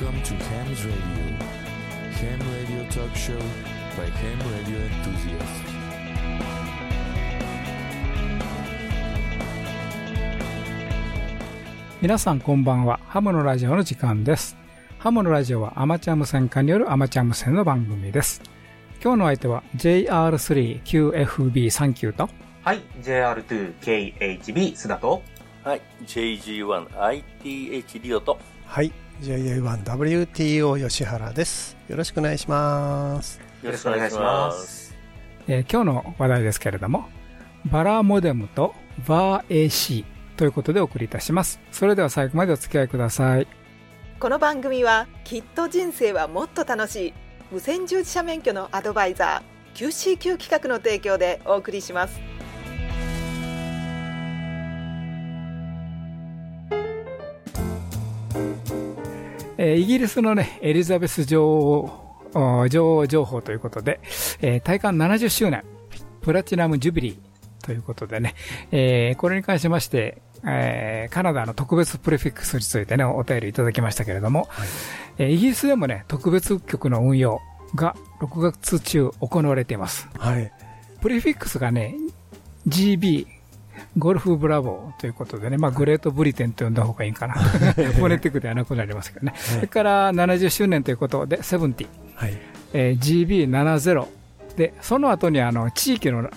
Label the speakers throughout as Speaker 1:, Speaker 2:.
Speaker 1: Welcome to Ham's Radio. Ham Radio Talk Show by Ham Radio Enthusiasts.
Speaker 2: 皆さんこんばんは。ハムのラジオの時間です。ハムのラジオはアマチュア無線化によるアマチュア無線の番組です。今日の相手は JR3QFB39 と
Speaker 3: はい、JR2KHB 須田と、
Speaker 4: はい、JG1ITH リオと、
Speaker 5: はい、JA1WTO 吉原です。よろしくお願いします。
Speaker 3: よろしくお願いします。
Speaker 2: えー今日の話題ですけれども、バラモデムと VAR-AC ということでお送りいたします。それでは最後までお付き合いください。
Speaker 6: この番組はきっと人生はもっと楽しい無線従事者免許のアドバイザー QCQ 企画の提供でお送りします
Speaker 2: えーイギリスのね、エリザベス女王、お女王情報ということで、えー、体感70周年、プラチナムジュビリーということでね、えーこれに関しまして、えーカナダの特別プレフィックスについてね、お便りいただきましたけれども、えーイギリスでもね、特別局の運用が6月中行われています。
Speaker 5: はい。
Speaker 2: プレフィックスがね、GB、ゴルフブラボーということでね、まあ、グレートブリテンと呼んだ方がいいかな。フォネティックではなくなりますけどね。それから70周年ということで、70、
Speaker 5: はい。
Speaker 2: えー GB70 で、その後にあの、地域の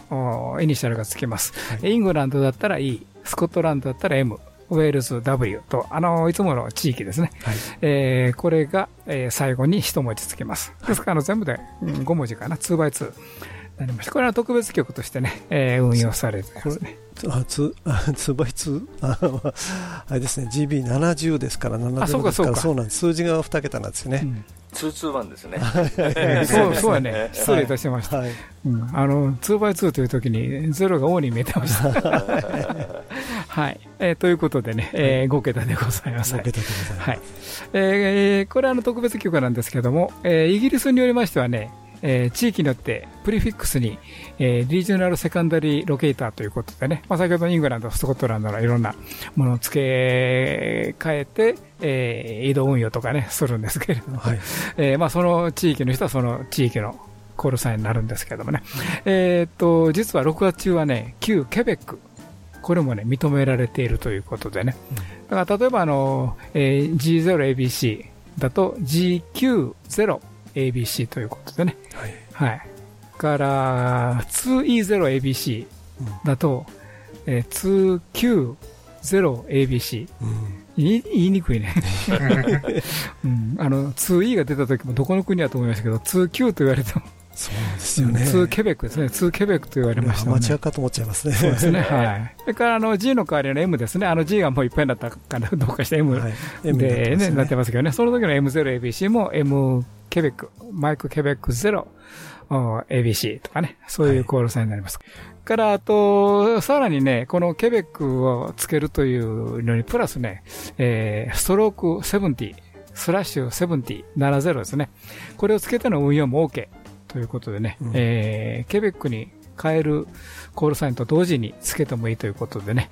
Speaker 2: おイニシャルがつきます。イングランドだったら E、スコットランドだったら M、ウェールズ W と、あの、いつもの地域ですね。
Speaker 5: はい。
Speaker 2: えーこれが、えー最後に一文字つけます。ですから、あの全部で、うん5文字かな、2x2 なりました。これは特別曲としてね、えー運用されてますね。
Speaker 5: あ、つ、あ、2倍2、ああれですね、GB70 ですから、70
Speaker 2: あそうか
Speaker 5: ですから、
Speaker 2: そうか
Speaker 5: そうなんです。数字が2桁なんですよね。
Speaker 2: うん
Speaker 4: 221ですね。
Speaker 2: そう、そうやね。失礼いたしました。
Speaker 5: はい。
Speaker 2: うんあの、2x2 という時に、ゼロが O に見えてました。はい。えーということでね、えー5桁でございます。
Speaker 5: 5桁でございます。
Speaker 2: はい。えーこれはあの特別曲なんですけども、えーイギリスによりましてはね、えー地域によってプリフィックスに、えーリージョナルセカンダリーロケーターということでね、まあ、先ほどイングランド、スコットランドのいろんなものを付け替えて、えー移動運用とかね、するんですけれども、
Speaker 5: はい。
Speaker 2: えーまあ、その地域の人はその地域のコールサインになるんですけどもね。えーっと、実は6月中はね、旧ケベック、これもね、認められているということでね。だから例えばあの、えー G0ABC だと GQ0ABC ということでね。
Speaker 5: はい。
Speaker 2: はい。から、2E0ABC だと、えー 2Q0ABC。
Speaker 5: うん。
Speaker 2: 言い言いにくいね。うん、あの、2E が出た時もどこの国だと思いましたけど、2Q と言われても、
Speaker 5: そうですよね。
Speaker 2: 2ケベックですね。2ケベックと言われましたね
Speaker 5: アマチュア。かと思っちゃいますね。
Speaker 2: そうですね。はい。それから、あの、G の代わりの M ですね。あの G がもういっぱいになったから、どうかして M
Speaker 5: はい。
Speaker 2: でね、なって
Speaker 5: ま
Speaker 2: ますけどね。その時の M0ABC も M ケベック、マイクケベック0、お ABC とかね、そういうコールサインになります。から、あと、さらにね、このケベックをつけるというのに、プラスね、えー、ストローク70、スラッシュ70、70ですね。これをつけての運用も OK ということでね、
Speaker 5: うん
Speaker 2: えー、ケベックに変えるコールサインと同時につけてもいいということでね、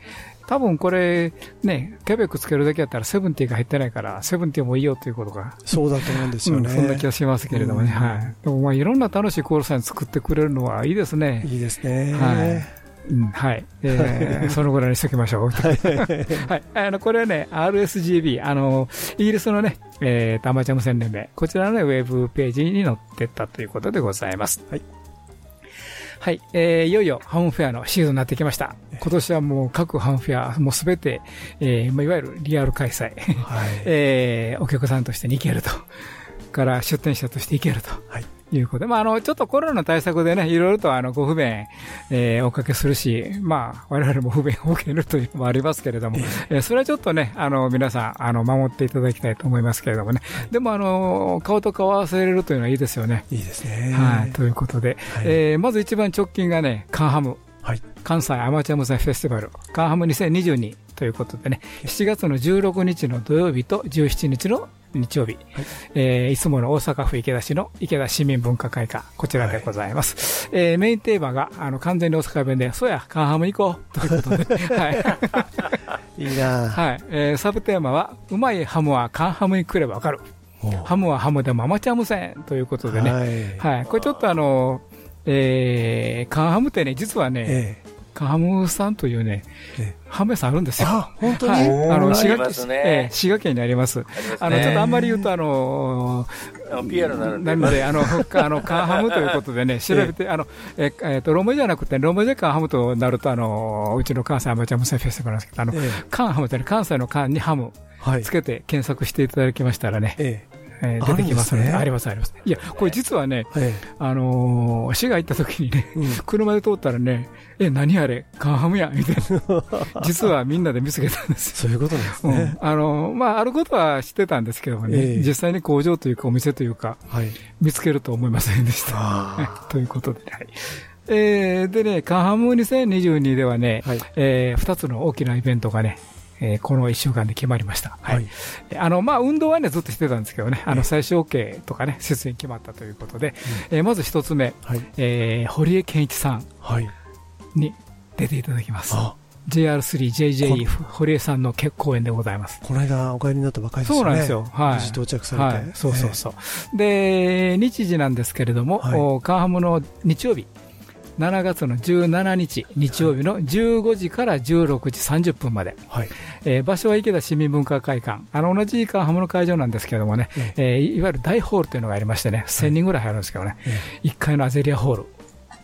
Speaker 2: 多分これ、ね、ケベックつけるだけやったら70が入ってないから、70もいいよということが、
Speaker 5: そうだと思うんですよね。
Speaker 2: うんそんな気がしますけれどもね、
Speaker 5: うん
Speaker 2: はい。でもまあいろんな楽しいコールサイン作ってくれるのはいいですね。
Speaker 5: いいですね。
Speaker 2: はいうん、はい。えーそのぐらいにしときましょう。はい。あの、これはね、RSGB、あの、イギリスのね、えーと、アマチュア無線連盟、こちらのね、ウェブページに載ってったということでございます。
Speaker 5: はい。
Speaker 2: はい。えーいよいよハムフェアのシーズンになってきました。今年はもう各ハムフェア、もうすべて、えーまあいわゆるリアル開催。
Speaker 5: はい。
Speaker 2: えーお客さんとしてに行けると。から出店者として行けると。
Speaker 5: はい。
Speaker 2: いうことで、まあ、あの、ちょっとコロナの対策でね、いろいろとあの、ご不便、えーおかけするし、まあ、我々も不便を受けるというのもありますけれども、えーそれはちょっとね、あの、皆さん、あの、守っていただきたいと思いますけれどもね。でも、あの、顔と顔合わせれるというのはいいですよね。
Speaker 5: いいですね。
Speaker 2: はい。ということで、
Speaker 5: はい
Speaker 2: えーまず一番直近がね、カンハム。
Speaker 5: はい。
Speaker 2: 関西アマチュア無線フェスティバル、カンハム2022ということでね、7月の16日の土曜日と17日の日曜日、えーいつもの大阪府池田市の池田市民文化会館、こちらでございます。えーメインテーマが、あの、完全に大阪弁で、そうや、カンハム行こうということで、はい。
Speaker 5: いいな
Speaker 2: はい。えーサブテーマは、うまいハムはカンハムに来ればわかる。ハムはハムでもアマチュア無線ということでね、
Speaker 5: はい。
Speaker 2: はい、これちょっとあの、えー、カンハムってね、実はね、
Speaker 5: え
Speaker 2: カンハムさんというね、
Speaker 5: え
Speaker 2: ハム屋さんあるんですよ。
Speaker 5: あ、本当に、
Speaker 2: はい、あの、
Speaker 3: あ
Speaker 2: 滋賀県、
Speaker 4: りますね。
Speaker 2: えー滋賀県にあります。
Speaker 4: あ
Speaker 2: の、
Speaker 4: ね。
Speaker 2: ちょっとあんまり言うと、あの
Speaker 4: あの PR にな
Speaker 2: ので、あの、かあの、カンハムということでね、調べて、あの、えーえーと、ロムじゃなくて、ロムでカンハムとなると、あの、うちの関西アマチュア無線フェスティバルなんですけど、あの、
Speaker 5: ええ。
Speaker 2: カンハムってね、関西のカンにハム
Speaker 5: はい。
Speaker 2: つけて検索していただきましたらね、
Speaker 5: え
Speaker 2: えー出てきますので、
Speaker 5: あ
Speaker 2: ります、あります。いや、これ実はね、
Speaker 5: ええ
Speaker 2: あのー、滋賀行った時にね、車で通ったらね、え、何あれカンハムやみたいな。実はみんなで見つけたんですよ。
Speaker 5: そういうことです
Speaker 2: うん
Speaker 5: ね。
Speaker 2: あのーまあ、あることは知ってたんですけどもね、
Speaker 5: ええ
Speaker 2: 実際に工場というかお店というか、
Speaker 5: はい。
Speaker 2: 見つけると思いませんでした。
Speaker 5: あ
Speaker 2: ということで、はい。えー、でね、カンハム2022ではね、
Speaker 5: はい。
Speaker 2: えー、2つの大きなイベントがね、えーこの1週間で決まりました。はい。
Speaker 5: はい。
Speaker 2: あの、まあ、運動はね、ずっとしてたんですけどね、あの、
Speaker 5: ええ
Speaker 2: 最終 OK とかね、節に決まったということで、えーまず一つ目、
Speaker 5: はい。
Speaker 2: えー堀江健一さん
Speaker 5: はい。
Speaker 2: に出ていただきます。
Speaker 5: あ、
Speaker 2: JR3JJ 堀江さんの結公演でございます。
Speaker 5: この間お帰りになったばかりですよね。
Speaker 2: そうなんですよ。はい。
Speaker 5: 無事到着されて。
Speaker 2: はい。そうそうそう。で、日時なんですけれども、
Speaker 5: はい
Speaker 2: おカンハムの日曜日、7月の17日、日曜日の15時から16時30分まで、
Speaker 5: はい。
Speaker 2: えー場所は池田市民文化会館、あの同じカンハムの会場なんですけれどもね、
Speaker 5: え
Speaker 2: えーいわゆる大ホールというのがありましてね、1000人ぐらい入るんですけどね、
Speaker 5: え
Speaker 2: 1階のアゼリアホール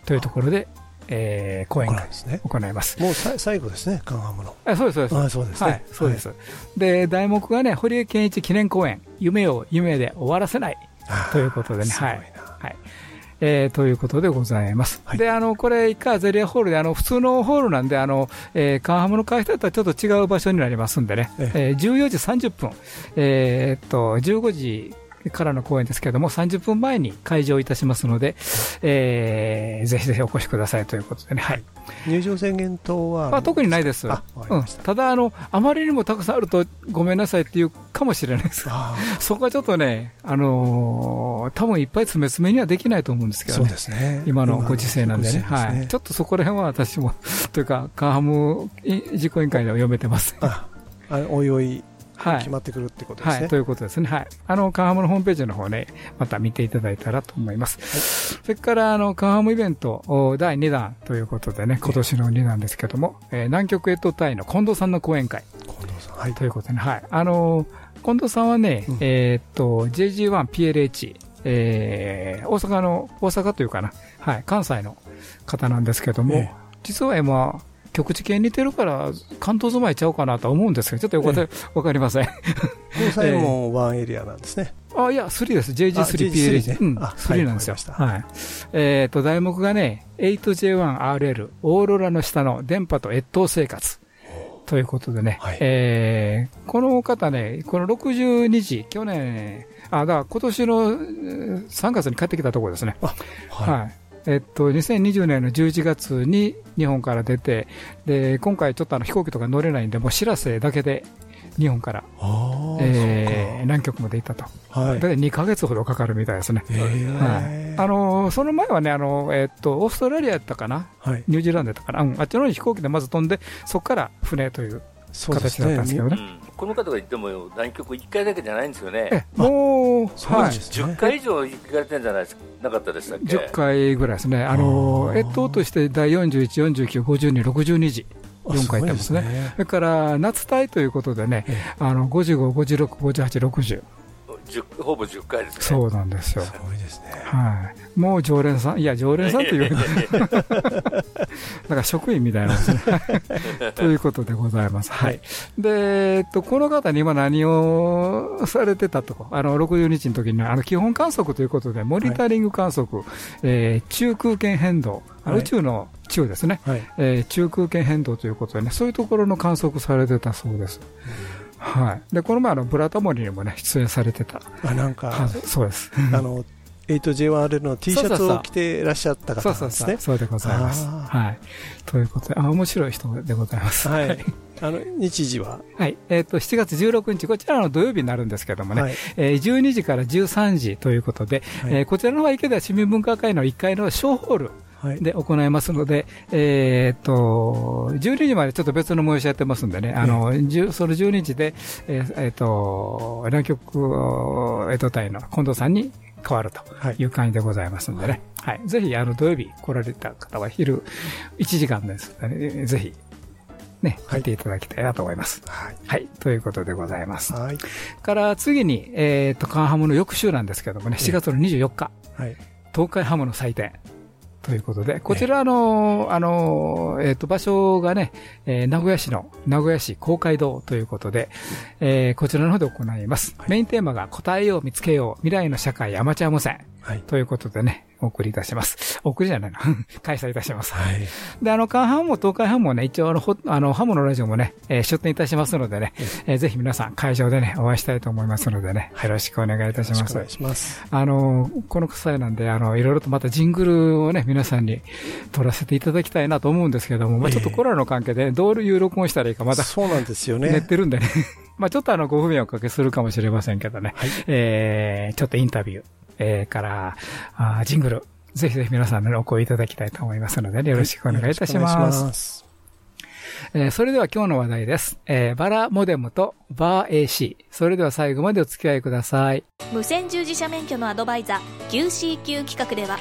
Speaker 2: というところで、えー講演会行います。
Speaker 5: もうさ最後ですね、カンハムの。
Speaker 2: あそうです、そうです。
Speaker 5: あそうですね。
Speaker 2: はい、そうです。で、題目がね、堀江健一記念公演、夢を夢で終わらせない
Speaker 5: はい。
Speaker 2: ということでね、はい。はい。えーということでございます。
Speaker 5: はい。
Speaker 2: で、あの、これ、一回アゼリアホールで、あの、普通のホールなんで、あの、えーカンハムの会社とはちょっと違う場所になりますんでね、
Speaker 5: え
Speaker 2: え。ー14時30分、えーっと、15時からの公演ですけれども、30分前に会場いたしますので、えーぜひぜひお越しくださいということでね、はい。
Speaker 5: 入場制限等は
Speaker 2: まあ、特にないです。
Speaker 5: た。
Speaker 2: ただ、あの、あまりにもたくさんあるとごめんなさいっていうかもしれないです。
Speaker 5: あ
Speaker 2: そこはちょっとね、あのー多分いっぱい詰め詰めにはできないと思うんですけどね。
Speaker 5: ね。
Speaker 2: 今のご時世なんでね。はい。ちょっとそこら辺は私も、というか、カンハム実行委員会では読めてます。
Speaker 5: あ、あおいおい決。まってくるってことですね。
Speaker 2: はい、ということですね。はい。あの、カンハムのホームページの方ね、また見ていただいたらと思います。それから、あの、カンハムイベントお第2弾ということでね、今年の2弾ですけども、えー南極越冬隊の近藤さんの講演会
Speaker 5: 近藤さん。はい。
Speaker 2: ということでね、はい。あの、近藤さんはね、
Speaker 5: うん
Speaker 2: えーっと、JG1PLH、えー大阪の、大阪というかな、はい、関西の方なんですけども、
Speaker 5: ええ
Speaker 2: 実は今、局地系に似てるから、関東住まいちゃうかなとは思うんですけど、ちょっとよくわかわかりません。
Speaker 5: 交際もワンエリアなんですね。
Speaker 2: あ、いや、3です。
Speaker 5: あ
Speaker 2: JG3PLH。
Speaker 5: JG3 ね
Speaker 2: うん、
Speaker 5: あ
Speaker 2: 3なんですよ。
Speaker 5: はい。
Speaker 2: えっ、と、題目がね、8J1RL、オーロラの下の電波と越冬生活。ということでね、
Speaker 5: はい
Speaker 2: えーこの方ね、この62時、去年、あ、だから今年のえー3月に帰ってきたところですね。
Speaker 5: は
Speaker 2: はい。えっと、2020年の11月に日本から出て、で、今回ちょっとあの飛行機とか乗れないんで、もう知らせだけで日本から、えー南極まで行ったと。
Speaker 5: はい。
Speaker 2: だいたい2ヶ月ほどかかるみたいですね。
Speaker 5: ええ
Speaker 2: はい。あのーその前はね、あのーえっと、オーストラリアやったかな？
Speaker 5: はい。
Speaker 2: ニュージーランドやったかな？うん、あっちの方に飛行機でまず飛んで、そこから船という
Speaker 5: そうです
Speaker 2: 形だったんですけど
Speaker 5: ね。
Speaker 4: この方が言っても南極1回だけじゃないんですよね。
Speaker 2: え、もう、はい。
Speaker 5: ですね。
Speaker 4: 10回以上行かれてるんじゃないですなかったでしたっけ
Speaker 2: 10回ぐらいですね。あの越冬として第41、49、52、62時。
Speaker 5: あ
Speaker 2: 4回行ってますね
Speaker 5: ごいで
Speaker 2: それから、夏隊ということでね、
Speaker 5: え
Speaker 2: あの、55、56、58、60。
Speaker 4: 10ほぼ10回ですね。
Speaker 2: そうなんですよ。
Speaker 5: すごいですね。
Speaker 2: はい。もう常連さん、いや、常連さんという、なんか職員みたいなんですね。ということでございます。はい。で、えっと、この方に今何をされてたと、あの、60日の時にね、あの、基本観測ということで、モニタリング観測、えー中空間変動、
Speaker 5: はい
Speaker 2: 宇宙の中ですね、
Speaker 5: はい。
Speaker 2: えー中空間変動ということでね、そういうところの観測されてたそうです。はい。で、この前、あの、ブラタモリにもね、出演されてた
Speaker 5: あ、なんか
Speaker 2: そうです。
Speaker 5: あの、8JRL の T シャツを着ていらっしゃった
Speaker 2: そうそうそう、
Speaker 5: 方ですね。
Speaker 2: そうでございます。
Speaker 5: あ
Speaker 2: はい。ということで、あ、面白い人でございます。
Speaker 5: はい。あの、日時は、
Speaker 2: はい。えっ、と、7月16日、こちらの土曜日になるんですけどもね、
Speaker 5: はい。
Speaker 2: えー12時から13時ということで、
Speaker 5: はい
Speaker 2: えーこちらの方は池田市民文化会の1階の小ホール
Speaker 5: はい。
Speaker 2: で行いますので、えーっと、12時までちょっと別の催しやってますんでね、あの、その12時で、えーえーっと、南極、江戸隊の近藤さんに変わると
Speaker 5: はい
Speaker 2: いう感じでございますんでね。はい。ぜひ、あの、土曜日来られた方は昼1時間ですのでね、ぜひ、ね、
Speaker 5: はい
Speaker 2: 来ていただきたいなと思います。
Speaker 5: はい。
Speaker 2: はい。ということでございます。
Speaker 5: はい。
Speaker 2: から次に、えーっと、カンハムの翌週なんですけどもね、4月の24日、
Speaker 5: はい。
Speaker 2: 東海ハムの祭典ということで、こちらの、あの、えっ、と、場所がね、えー名古屋市の、名古屋市公会堂ということで、えーこちらの方で行います。メインテーマが答えよう見つけよう未来の社会アマチュア無線
Speaker 5: はい。
Speaker 2: ということでね、お送りいたします。お送りじゃないな。開催いたします。
Speaker 5: はい。
Speaker 2: で、あの、カンハムも東海ハムもね、一応あの、ほあの、ハムのラジオもね、えー出展いたしますのでね、えーぜひ皆さん会場でね、お会いしたいと思いますのでね、よろしくお願いいたします
Speaker 5: よろしくお願い。します。
Speaker 2: あの、この際なんで、あの、いろいろとまたジングルをね、皆さんに撮らせていただきたいなと思うんですけども、まあちょっとコロナの関係で、どういう録音したらいいかまだ
Speaker 5: そうなんですよね。
Speaker 2: てるんでね。まあちょっとあの、ご不便をおかけするかもしれませんけどね。
Speaker 5: はい。
Speaker 2: えー、ちょっとインタビュー、えー、から、あージングル、ぜひぜひ皆さんのお声いただきたいと思いますので、ね、よろしくお願いいたします。
Speaker 5: ます。
Speaker 2: えーそれでは今日の話題です。えーバラモデムとバー AC。それでは最後までお付き合いください。
Speaker 7: 無線従事者免許のアドバイザー QCQ 企画では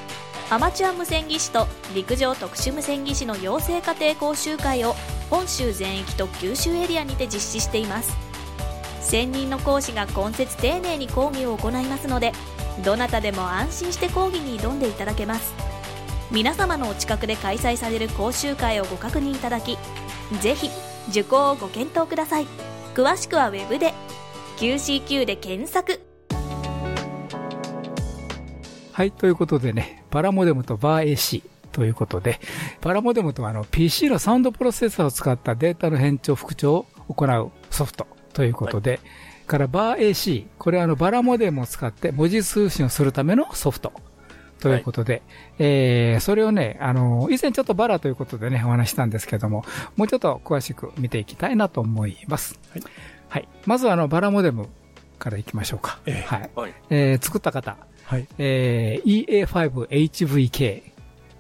Speaker 7: アマチュア無線技師と陸上特殊無線技師の養成家庭講習会を本州全域と九州エリアにて実施しています専任の講師が今節丁寧に講義を行いますのでどなたでも安心して講義に挑んでいただけます。皆様のお近くで開催される講習会をご確認いただきぜひ受講をご検討ください。詳しくはウェブで QCQ で検索。
Speaker 2: はい、ということでね、パラモデムとバー AC ということで、パラモデムとはあの PC のサウンドプロセッサーを使ったデータの変調復調を行うソフトということで、からバー AC、これはあのバラモデムを使って文字通信をするためのソフトということで、えー、それをね、あの、以前ちょっとバラということでね、お話ししたんですけども、もうちょっと詳しく見ていきたいなと思います。
Speaker 5: はい。
Speaker 2: はい。まずはあの、バラモデムからいきましょうか。
Speaker 5: ええ
Speaker 2: はい。
Speaker 4: はい。
Speaker 2: えー、作った方、
Speaker 5: はい。
Speaker 2: えー EA5HVK、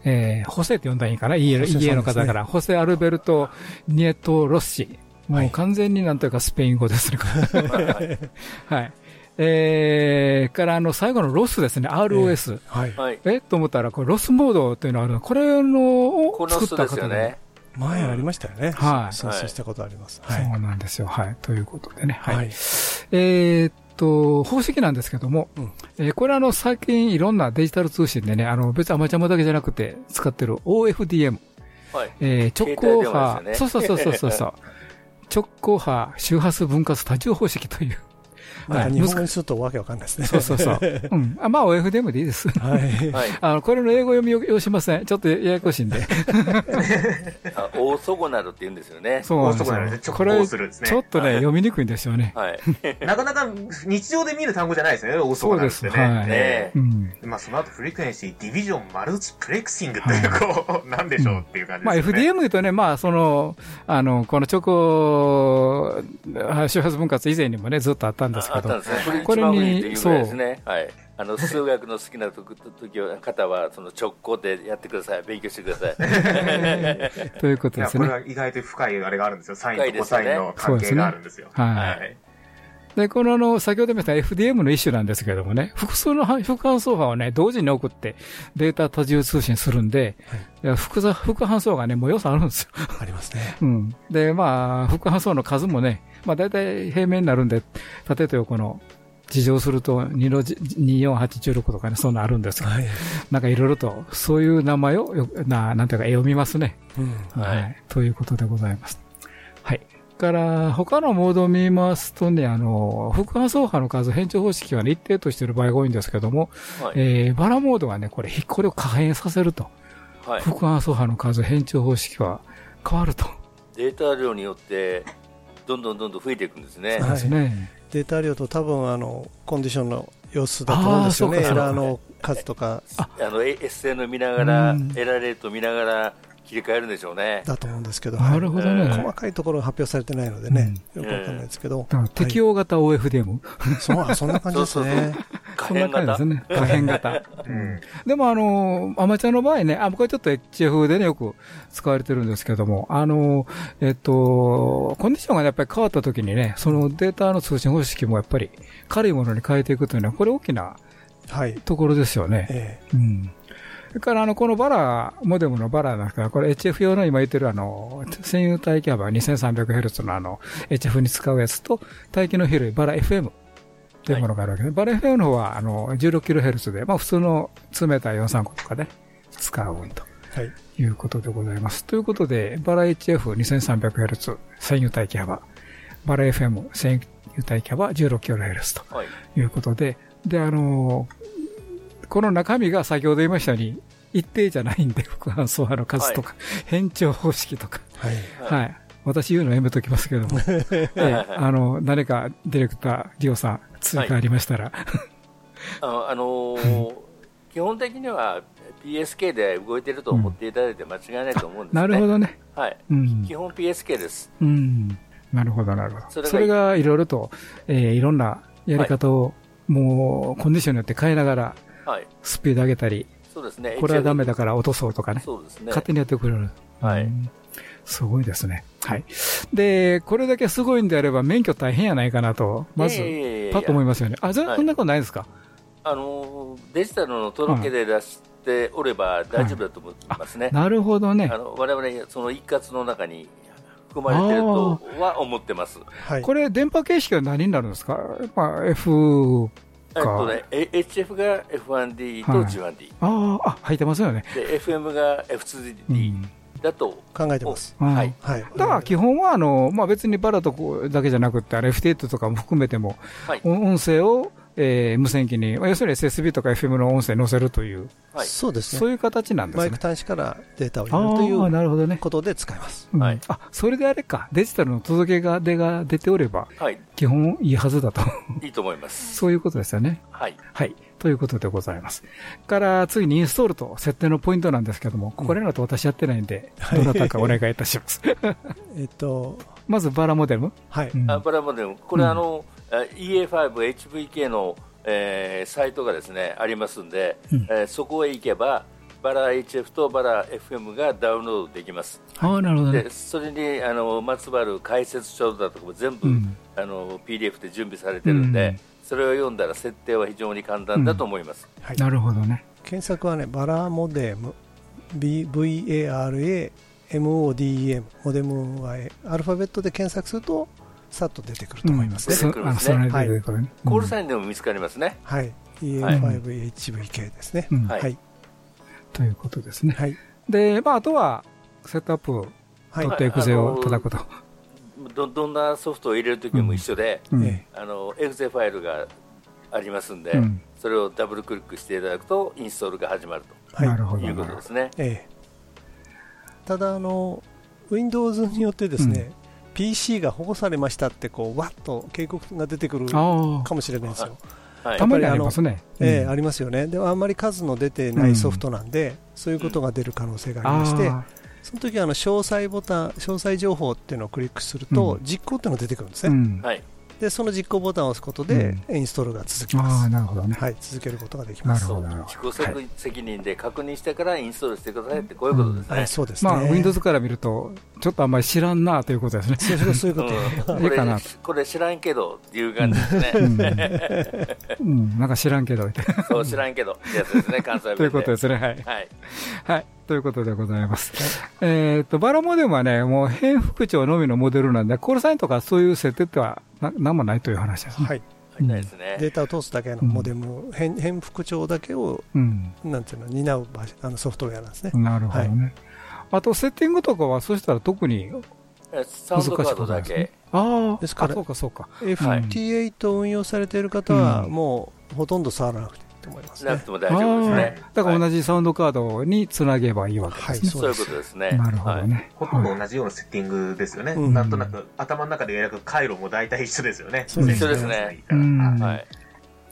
Speaker 2: えー、ホセって呼んだらいいかな？EA の方から、ホセ・アルベルト・ニエト・ロッシ。もう完全になんというかスペイン語ですね。はい。えー、からあの、最後のロスですね、ROS。
Speaker 5: はい。
Speaker 4: はい。
Speaker 2: えと思ったら、これロスモードというのがあるの、これのを作った方
Speaker 4: すよね。
Speaker 5: 前ありましたよね。
Speaker 2: はい
Speaker 5: 申請したことあります。
Speaker 2: そう
Speaker 5: はい。
Speaker 2: なんですよ。はい。ということでね。はい。
Speaker 5: はい。
Speaker 2: えーっと、方式なんですけども、
Speaker 5: うん
Speaker 2: えーこれあの、最近いろんなデジタル通信でね、あの、別にアマチュアだけじゃなくて使ってる OFDM、
Speaker 4: はい。
Speaker 2: えー直行波、
Speaker 4: ですよ
Speaker 2: そうそうそうそうそう。直行波周波数分割多重方式という。はい
Speaker 5: 日本語にするとわけわかんないですね。
Speaker 2: そうそうそう。うん。あまあ OFDM でいいです。
Speaker 5: はい。
Speaker 4: はい。
Speaker 2: あの、これの英語読みを要しません。ちょっとややこしいんで。
Speaker 4: あオーソゴナルって言うんですよね。
Speaker 2: そうなんですよ。
Speaker 3: 直
Speaker 2: これ、
Speaker 3: 行するんですね
Speaker 2: ちょっとね、読みにくいんですよね。
Speaker 4: はい。
Speaker 3: なかなか日常で見る単語じゃないですよね、オーソ
Speaker 2: そうです。
Speaker 3: ゴナルってね。
Speaker 2: はい。
Speaker 3: ね
Speaker 2: うん。
Speaker 3: まあその後フリクエンシー、ディビジョン、マルチプレクシングっていう、こう、なんでしょうっていう感じ
Speaker 2: まあ、
Speaker 3: ですよね。
Speaker 2: FDM 言うとね、まあ、その、あの、この直行、あ周波数分割以前にもね、ずっとあったんですけど
Speaker 4: あったんで、すね。これ
Speaker 2: に
Speaker 4: 一番上にっていうね。はい。あの、数学の好きな時時は方は、その直行でやってください。勉強してください。
Speaker 2: ということですね。
Speaker 3: これは意外と深いあれがあるんですよ。サインとコサインの関係があるんですよ。
Speaker 2: すねはいで、このあの、先ほども言った FDM の一種なんですけどもね、複数のは副搬送波をね、同時に送ってデータ多重通信するんで、いや複雑副搬送がね、もう良さあるんですよ。
Speaker 5: ありますね。
Speaker 2: うん。で、まあ、副搬送の数もね、まあ大体平面になるんで、縦と横の事情すると2の24816とかね、そんなあるんですけど、
Speaker 5: はい。
Speaker 2: なんかいろいろと、そういう名前をよ、な、なんていうか、読みますね。
Speaker 5: うん。
Speaker 2: はい。ということでございます。はい。から、他のモードを見ますとね、あの、副搬送波の数、変調方式は、ね、一定としている場合が多いんですけども、
Speaker 4: はい。
Speaker 2: えー、バラモードはね、これ、これを可変させると、
Speaker 4: はい。
Speaker 2: 副搬送波の数、変調方式は変わると。
Speaker 4: データ量によって、どんどんどんどん増えていくんですね。
Speaker 2: そうですね。
Speaker 5: データ量と多分あのコンディションの様子だと思うんですよね。エラーの数とか
Speaker 4: あの、え SN 見ながら
Speaker 2: うん、
Speaker 4: エラーレート見ながら切り替えるんでしょうね。
Speaker 5: だと思うんですけど、
Speaker 2: なるほどね。
Speaker 4: はい
Speaker 5: 細かいところが発表されてないのでね、よくわかんないですけど、
Speaker 2: 適用型 OFDM、
Speaker 5: はいそうあそんな感じですね。
Speaker 4: 可
Speaker 2: そんな
Speaker 4: 変型
Speaker 2: 感じですね。可変型。
Speaker 3: うん。
Speaker 2: でもあの、アマチュアの場合ね、あ、僕はちょっと HF でね、よく使われてるんですけども、あの、えっと、コンディションがやっぱり変わった時にね、そのデータの通信方式もやっぱり軽いものに変えていくというのは、これ大きな
Speaker 5: はい。
Speaker 2: ところですよね。
Speaker 5: え
Speaker 2: うん。それから、あの、このバラ、モデムのバラなんですが、これ HF 用の今言ってるあの、占有帯域幅 2300Hz のあの、HF に使うやつと、帯域の広いバラ FM というものがあるわけです。バラ FM の方は、あの、16kHz で、まあ普通の2メーター43個とかで使うと
Speaker 5: えはい。
Speaker 2: いうことでございます。ということで、バラ HF2300Hz 占有帯域幅、バラ FM 占有帯域幅 16kHz と
Speaker 4: はい。
Speaker 2: いうことで、で、あのーこの中身が先ほど言いましたように、一定じゃないんで、副反素波の数とか、変調方式とか、
Speaker 5: はい。
Speaker 2: はい。私言うのやめときますけども、ええあの、誰かディレクター、リオさん、追加ありましたら、
Speaker 4: あの、あのー 基本的には PSK で動いてると思っていただいて間違いないと思うんですね。
Speaker 2: なるほどね。
Speaker 4: はい。
Speaker 2: うん
Speaker 4: 基。本 PSK です。
Speaker 2: うん。なるほど、なるほど。
Speaker 4: それが
Speaker 2: それがいろいろと、えーいろんなやり方を、もう、コンディションによって変えながら、
Speaker 4: はい。
Speaker 2: スピード上げたり、
Speaker 4: そうですね。
Speaker 2: これはダメだ
Speaker 4: か
Speaker 2: から落とそうとかね。
Speaker 4: そうですね。
Speaker 2: 勝手にやってくれる。
Speaker 4: はい
Speaker 2: うんすごいですね。はい。で、これだけすごいんであれば、免許大変やないかなと、まずパッと思いますよね。あ、そんなことないですか？
Speaker 4: あのーデジタルの届け出出しておれば大丈夫だと思いますね。
Speaker 2: なるほどね
Speaker 4: あ。の我々その一括の中に含まれてるとは思ってます。
Speaker 5: はい。
Speaker 2: これ、電波形式は何になるんですか？まあ、F
Speaker 4: えっとね、え HF が F1D と G1D、
Speaker 2: ああ、あ、入ってますよね。
Speaker 4: で FM が
Speaker 2: う
Speaker 4: F2D
Speaker 2: ん。
Speaker 4: だと、
Speaker 5: 考えてます。
Speaker 2: うん
Speaker 4: はい
Speaker 5: はい。
Speaker 2: だから基本はあの、まあ、別にバラとこだけじゃなくて、あれ FT8 とかも含めても、
Speaker 4: はい
Speaker 2: 音音声を、えー、無線機に、要するに SSB とか FM の音声載せるという、
Speaker 4: はい、
Speaker 5: そうですね、
Speaker 2: そういう形なんですね。
Speaker 5: マイク端子からデータを入れるという
Speaker 2: なるほど、ね、
Speaker 5: ことで使います。
Speaker 4: はい、
Speaker 2: あそれであれか、デジタルの届けが出が出ておれば、
Speaker 4: はい、
Speaker 2: 基本いいはずだと。
Speaker 4: いいと思います。
Speaker 2: そういうことですよね。
Speaker 4: はい。
Speaker 2: はい。ということでございます。から、次にインストールと設定のポイントなんですけども、これらと私やってないんで、どなたかお願いいたします。
Speaker 5: えっと、
Speaker 2: まずバラモデル
Speaker 5: はい。
Speaker 4: あバラモデル。これ、あの、EA5HVK の、えー、サイトがですねありますんで、
Speaker 2: うん、
Speaker 4: えー、そこへ行けばバラ HF とバラ FM がダウンロードできます。
Speaker 2: あなるほど、ね、
Speaker 4: でそれにあの松原解説書だとかも全部、
Speaker 2: うん、
Speaker 4: あの PDF で準備されてるんで、
Speaker 2: うん、
Speaker 4: それを読んだら設定は非常に簡単だと思います。
Speaker 5: うん、はい、
Speaker 2: なるほどね。
Speaker 5: 検索はねバラモデム VARA MODEM モデムはアルファベットで検索するとさっと出てくると思いますね。
Speaker 4: コールサインでも見つかりますね。
Speaker 5: はい。EA5HVK ですね。
Speaker 2: うん
Speaker 4: はい
Speaker 5: はい。
Speaker 2: ということですね。
Speaker 5: はい。
Speaker 2: で、まあ、あとは、セットアップ、
Speaker 5: はい
Speaker 2: 取ってエクゼを叩くと。
Speaker 4: どどんなソフトを入れるときも一緒で、あのエグゼファイルがありますんで、
Speaker 2: うん
Speaker 4: それをダブルクリックしていただくとインストールが始まる
Speaker 5: はい
Speaker 2: なるほど。
Speaker 4: ということですね。
Speaker 5: ええただあの Windows によってですね、PC が保護されましたってこうわっと警告が出てくるか
Speaker 2: あ
Speaker 5: もしれないんですよ、
Speaker 4: はい。
Speaker 2: あ、たまにありますね。
Speaker 5: えありますよね。でもあんまり数の出てないソフトなんで、そういうことが出る可能性がありまして、
Speaker 2: あ
Speaker 5: その時はあの詳細ボタン詳細情報っていうのをクリックすると、
Speaker 2: うん。
Speaker 5: 実行っていうのが出てくるんですね、
Speaker 2: ーうん
Speaker 4: はい、
Speaker 5: でその実行ボタンを押すことで、インストールが続きま
Speaker 2: ああ、
Speaker 5: す
Speaker 2: なるほどね。
Speaker 5: はい続けることができます
Speaker 4: そう
Speaker 2: なるほどなるほど
Speaker 4: 自己責責任で確認してからインストールしてくださいってこういうことですね。
Speaker 5: はいそうですね、
Speaker 2: まあ、Windows から見ると、ちょっとあんまり知らんなということですね。
Speaker 5: そうそういうこと、
Speaker 4: うん、これ
Speaker 2: いいかな
Speaker 4: これ知らんけどっていう感じですね。
Speaker 2: うん、なんか知らんけど、
Speaker 4: そう知らんけどってやつですね、関西弁で。
Speaker 2: ということですね。はい。
Speaker 4: はい。
Speaker 2: はい。ということでございます。えっと、バラモデルはね、もう変復調のみのモデルなんで、コールサインとかそういう設定ってはななんもないという話ですね。
Speaker 5: はい
Speaker 4: ないですね。
Speaker 5: データを通すだけのモデム、変変復調だけを
Speaker 2: うん。
Speaker 5: なんていうの担う場所あのソフトウェアなんですね。
Speaker 2: なるほどね。あと、セッティングとかは、そしたら特に
Speaker 4: えサウンドカードだけ。
Speaker 2: ああ、
Speaker 5: ですから
Speaker 2: あそうかそうか。
Speaker 5: FT8 を運用されている方は、もうほとんど触らなくていいと思いますね
Speaker 4: なく。ても大丈夫ですね。
Speaker 2: だから同
Speaker 4: じ、
Speaker 2: じサウンドカードにつなげばいいわけですね。
Speaker 4: そういうことですね。
Speaker 2: なるほどね。
Speaker 3: ほとんど同じようなセッティングですよね。
Speaker 5: うん
Speaker 3: なんとなく頭の中で描く回路も大体一緒ですよね。
Speaker 5: そう
Speaker 4: ですね
Speaker 3: はい
Speaker 4: はい。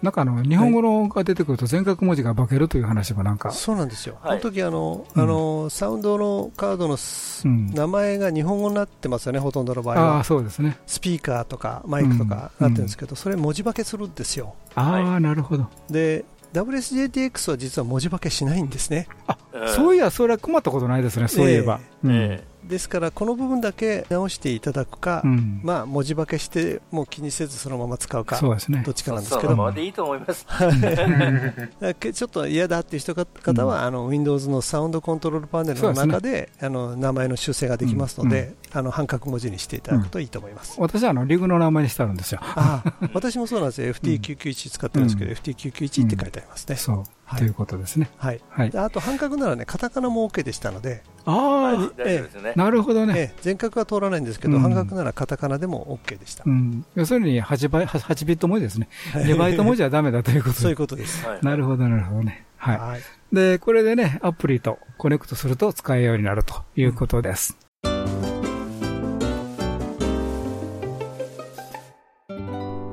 Speaker 2: なんかあの、日本語のが出てくると全角文字が化けるという話もなんか、
Speaker 5: そうなんですよ、
Speaker 4: はい
Speaker 5: この時あの、
Speaker 2: うん
Speaker 5: あのサウンドのカードのす
Speaker 2: うん。
Speaker 5: 名前が日本語になってますよね、ほとんどの場合
Speaker 2: ああ、
Speaker 5: は。
Speaker 2: そうですね。
Speaker 5: スピーカーとかマイクとか
Speaker 2: うん
Speaker 5: なってるんですけど、それ文字化けするんですよ。
Speaker 2: ああ、なるほど。
Speaker 5: で、WSJTX は実は文字化けしないんですね。
Speaker 4: うん
Speaker 2: そういや、それは困ったことないですね、そういえば。うん
Speaker 4: え
Speaker 5: ですから、この部分だけ直していただくか、
Speaker 2: うん。
Speaker 5: まあ、文字化けして、もう気にせずそのまま使うか、
Speaker 2: そうですね
Speaker 5: ど。っち
Speaker 4: え
Speaker 5: かなんですけど、
Speaker 4: そのままでいいと思います。
Speaker 5: ちょっと嫌だっていう人か方は、あの Windows のサウンドコントロールパネルの中であの名前の修正ができますので、あの半角文字にしていただくといいと思います。
Speaker 2: 私はあの、リグの名前にしてあるんですよ。
Speaker 5: ああ私もそうなんですよ、FT991 使ってるんですけど、
Speaker 2: うん
Speaker 5: FT991 って書いてありますね。
Speaker 2: そう。
Speaker 5: はい
Speaker 2: ということですね。
Speaker 5: はい、
Speaker 2: はい
Speaker 5: で。あと半角ならね、カタカナも OK でしたので、
Speaker 2: あ
Speaker 4: 大丈夫ですね。
Speaker 2: あ、なるほどね。
Speaker 5: ええ全角は通らないんですけど、
Speaker 2: うん
Speaker 5: 半角ならカタカナでも OK でした。
Speaker 2: うん。要するに8倍、8 8ビット文字ですね。2バイト文字はダメだということ
Speaker 5: そうい
Speaker 2: で
Speaker 5: うことです。
Speaker 4: はい
Speaker 2: なるほど、なるほどね。はい。
Speaker 5: はい
Speaker 2: で、これでね、アプリとコネクトすると使えるようになるということです。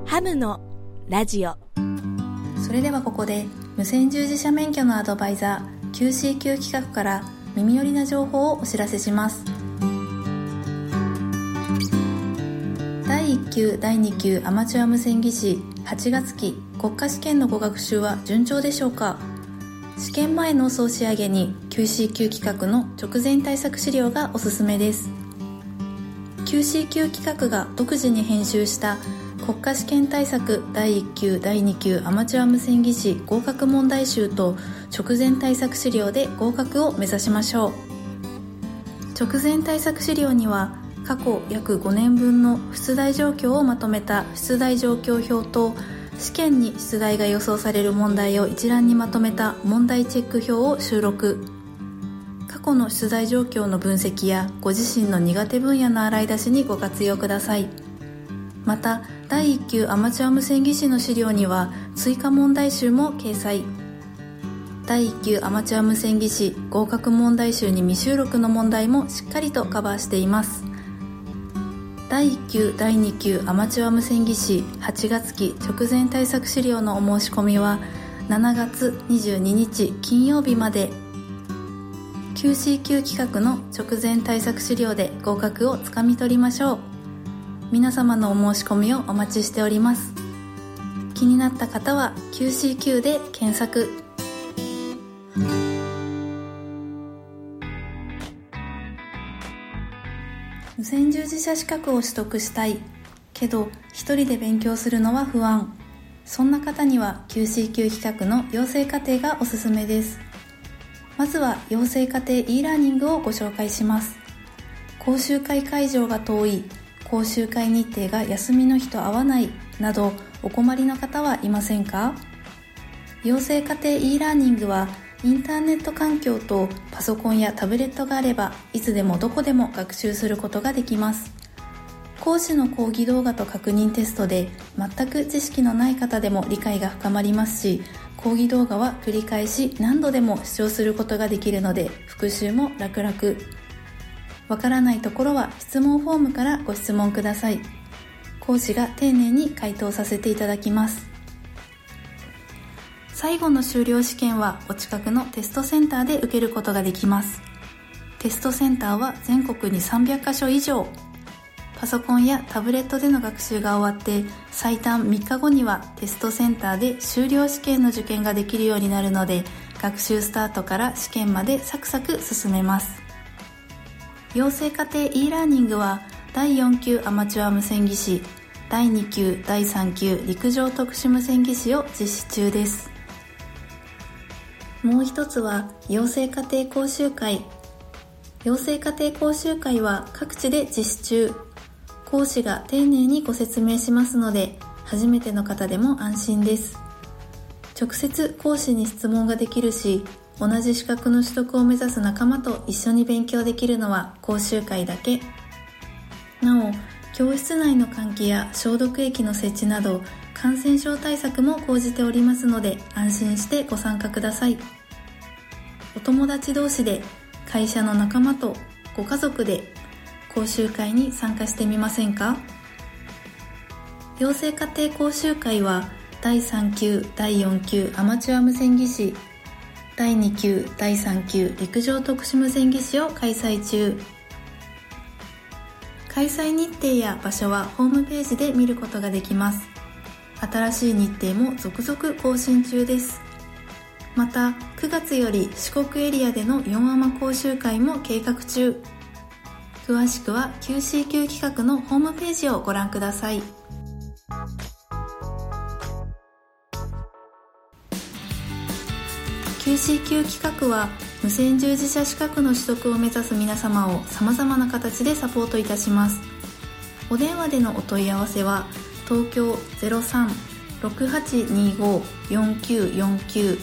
Speaker 7: ハムのラジオ
Speaker 8: それではここで無線従事者免許のアドバイザー QCQ 企画から耳寄りな情報をお知らせします。第1級第2級アマチュア無線技師8月期国家試験のご学習は順調でしょうか？試験前の総仕上げに QCQ 企画の直前対策資料がおすすめです。QCQ 企画が独自に編集した国家試験対策第1級第2級アマチュア無線技師合格問題集と直前対策資料で合格を目指しましょう。直前対策資料には過去約5年分の出題状況をまとめた出題状況表と試験に出題が予想される問題を一覧にまとめた問題チェック表を収録。過去の出題状況の分析やご自身の苦手分野の洗い出しにご活用ください。また第1級アマチュア無線技師の資料には追加問題集も掲載。第1級アマチュア無線技師合格問題集に未収録の問題もしっかりとカバーしています。第1級第2級アマチュア無線技師8月期直前対策資料のお申し込みは7月22日金曜日まで。QCQ 企画の直前対策資料で合格をつかみ取りましょう。皆様のお申し込みをお待ちしております。気になった方は QCQ で検索。無線従事者資格を取得したい。けど一人で勉強するのは不安。そんな方には QCQ 企画の養成課程がおすすめです。まずは養成課程 e ラーニングをご紹介します。講習会会場が遠い講習会日程が休みの日と合わないなどお困りの方はいませんか？養成課程 e ラーニングはインターネット環境とパソコンやタブレットがあればいつでもどこでも学習することができます。講師の講義動画と確認テストで全く知識のない方でも理解が深まりますし講義動画は繰り返し何度でも視聴することができるので復習も楽々。わからないところは質問フォームからご質問ください。講師が丁寧に回答させていただきます。最後の修了試験はお近くのテストセンターで受けることができます。テストセンターは全国に300カ所以上。パソコンやタブレットでの学習が終わって最短3日後にはテストセンターで修了試験の受験ができるようになるので学習スタートから試験までサクサク進めます。養成課程 e ラーニングは第4級アマチュア無線技師第2級第3級陸上特殊無線技師を実施中です。もう一つは養成課程講習会。養成課程講習会は各地で実施中講師が丁寧にご説明しますので初めての方でも安心です。直接講師に質問ができるし同じ資格の取得を目指す仲間と一緒に勉強できるのは講習会だけ。なお教室内の換気や消毒液の設置など感染症対策も講じておりますので安心してご参加ください。お友達同士で会社の仲間とご家族で講習会に参加してみませんか？養成家庭講習会は第3級第4級アマチュア無線技師第2級第3級陸上特殊無線技師を開催中。開催日程や場所はホームページで見ることができます。新しい日程も続々更新中です。また9月より四国エリアでの4アマ講習会も計画中。詳しくは QCQ 企画のホームページをご覧ください。QCQ 企画は無線従事者資格の取得を目指す皆様を様々な形でサポートいたします。お電話でのお問い合わせは東京03-6825-4949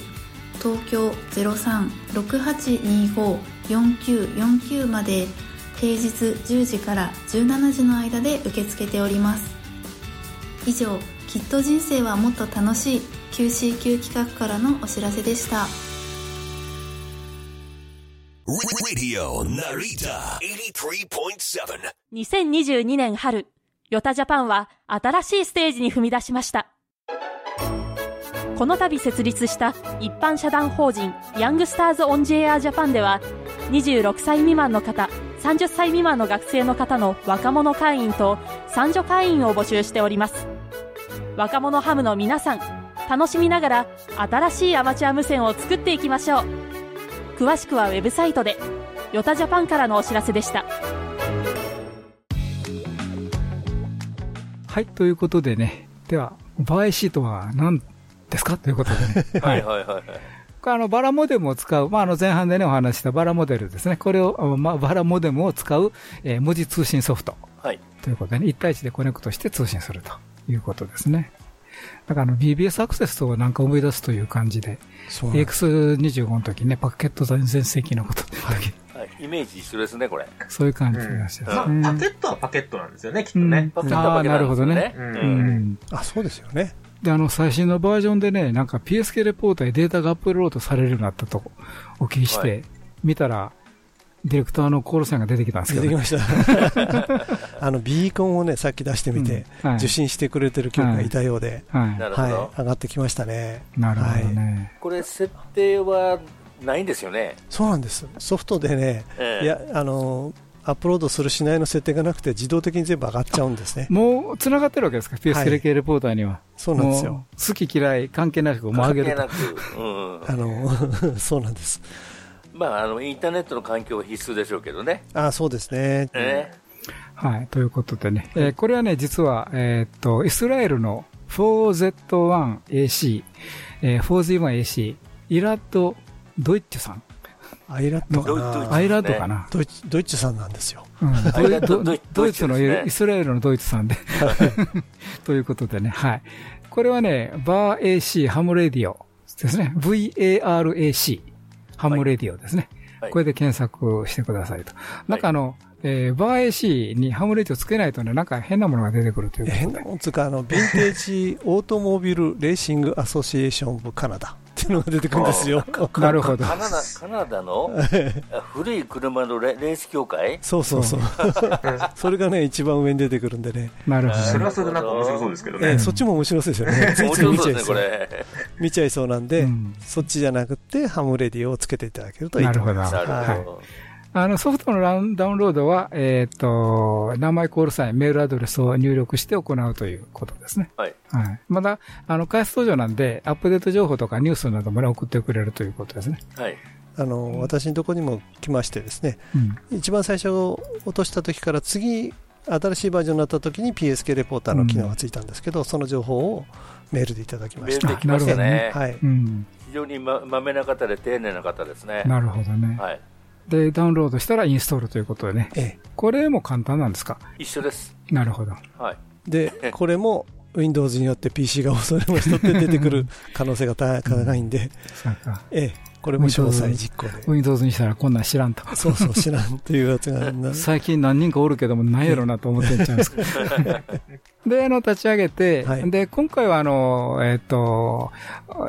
Speaker 8: 東京03-6825-4949まで平日10時から17時の間で受け付けております。以上きっと人生はもっと楽しい QCQ 企画からのお知らせでした。
Speaker 9: Radio Narita
Speaker 10: 2022年春、ヨタジャパンは新しいステージに踏み出しました。この度設立した一般社団法人ヤングスターズ・オン・ジェア・ジャパンでは26歳未満の方30歳未満の学生の方の若者会員と三女会員を募集しております。若者ハムの皆さん楽しみながら新しいアマチュア無線を作っていきましょう。詳しくはウェブサイトでヨタジャパンからのお知らせでした
Speaker 2: はい、ということでね、では、バーエシートは何ですか？ということでね。
Speaker 4: はいはいはいはい。
Speaker 2: これあの、バラモデムを使う、まあ、あの、前半でね、お話ししたバラモデルですね。これを、まあ、バラモデムを使う、えー文字通信ソフト。
Speaker 4: はい。
Speaker 2: ということでね、1対1でコネクトして通信するということですね。だからあの BBS アクセスをなんか思い出すという感じで、
Speaker 5: そうなんです
Speaker 2: AX25 の時ね、パケット全然盛のこと
Speaker 4: はい、イメージ一緒ですね、これ。
Speaker 2: そういう感じがして
Speaker 3: まあ、
Speaker 2: ね。
Speaker 3: パケットはパケットなんですよね、きっと
Speaker 2: うん
Speaker 3: ね。
Speaker 4: パケットはパケット
Speaker 2: ああ、なるほどね。
Speaker 4: なんです
Speaker 3: よね
Speaker 2: う
Speaker 3: うん
Speaker 2: ん。
Speaker 5: あ、そうですよね。
Speaker 2: で、あの、最新のバージョンでね、なんか PSK レポーターにデータがアップロードされるようになったとお聞きして、
Speaker 4: はい
Speaker 2: 見たら、ディレクターのコールさんが出てきたんですけど、
Speaker 5: 出てきました。あの、ビーコンをね、さっき出してみて、
Speaker 2: うんはい
Speaker 5: 受信してくれてる局がいたようで、はい、上がってきましたね。
Speaker 2: い。なるほど
Speaker 5: はい
Speaker 2: ね。
Speaker 4: これ、設定はないんですよね？
Speaker 5: そうなんです。ソフトでね、
Speaker 4: ええ
Speaker 5: いや、あの、アップロードするしないの設定がなくて、自動的に全部上がっちゃうんですね。
Speaker 2: もう、繋がってるわけですか ?PSK レポーターには。
Speaker 5: そうなんですよ。
Speaker 2: 好き嫌い関係なく、もう上げると
Speaker 4: 関係な。く、うん。
Speaker 5: あの、そうなんです。
Speaker 4: まあ、あの、インターネットの環境は必須でしょうけどね。
Speaker 5: あ、そうですね。
Speaker 4: え
Speaker 2: はい。ということでね。えーこれはね、実は、えーっと、イスラエルの 4Z1AC、えー 4Z1AC、イラッド・ドイッチさん。
Speaker 5: アイラッド。
Speaker 2: アイラッドかな。
Speaker 5: ドイツドイツさんなんですよ。
Speaker 4: ドイ
Speaker 2: ツの
Speaker 4: イ
Speaker 2: スラエルのドイツさんで。ということでね、はい。これはね、バー AC ハムレディオですね。VARAC ハムレディオですね。
Speaker 4: はい
Speaker 2: これで検索してくださいと。なんかあの、えーバー AC にハムレディオつけないとね、なんか変なものが出てくるということで。
Speaker 5: 変なもんつうか、あの、 Vintage Automobile Racing Association of Canadaいうのが出てくるんですよ。
Speaker 2: なるほど。
Speaker 4: カナダ、カナダのあ古い車のレレース協会？
Speaker 5: そうそうそう。それがね、一番上に出てくるんでね。
Speaker 2: なるほどね。
Speaker 3: それはそれでなんか面白そうですけどね
Speaker 5: ええ。そっちも面白そうですよね。つい
Speaker 4: 面
Speaker 5: つい見ちゃいそう。
Speaker 4: これ。
Speaker 5: 見ちゃいそうなんで、
Speaker 2: うん
Speaker 5: そっちじゃなくて、ハムレディオをつけていただけるといいと思います。
Speaker 2: なるほど
Speaker 4: なるほど。
Speaker 2: あの、ソフトのラウンダウンロードは、えっ、と、名前コールサイン、メールアドレスを入力して行うということですね。
Speaker 4: はい。
Speaker 2: はい。まだ、あの、開発途上なんで、アップデート情報とかニュースなどもね、送ってくれるということですね。
Speaker 4: はい。
Speaker 5: あの、私のところにも来ましてですね、
Speaker 2: うん。
Speaker 5: 一番最初落とした時から次、新しいバージョンになった時に PSK レポーターの機能がついたんですけど、その情報をメールでいただきました。
Speaker 4: メールで来ました
Speaker 2: なる
Speaker 4: ね。
Speaker 5: はい。
Speaker 2: うん。
Speaker 4: 非常にま、まめな方で丁寧な方ですね。
Speaker 2: なるほどね。
Speaker 4: はい。
Speaker 2: で、ダウンロードしたらインストールということでね。
Speaker 5: ええ。
Speaker 2: これも簡単なんですか？
Speaker 4: 一緒です。
Speaker 2: なるほど。
Speaker 4: はい。
Speaker 5: で、これも Windows によって PC が恐れましとって出てくる可能性が高いんで、
Speaker 2: そうか。
Speaker 5: ええ、これも詳細実行で。
Speaker 2: Windows にしたらこんなん知らんと。
Speaker 5: そうそう、知らんっていうやつがな。
Speaker 2: 最近何人かおるけども、なんやろなと思ってんちゃうんですか。で、あの、立ち上げて、
Speaker 5: はい
Speaker 2: で、今回はあの、えっ、と、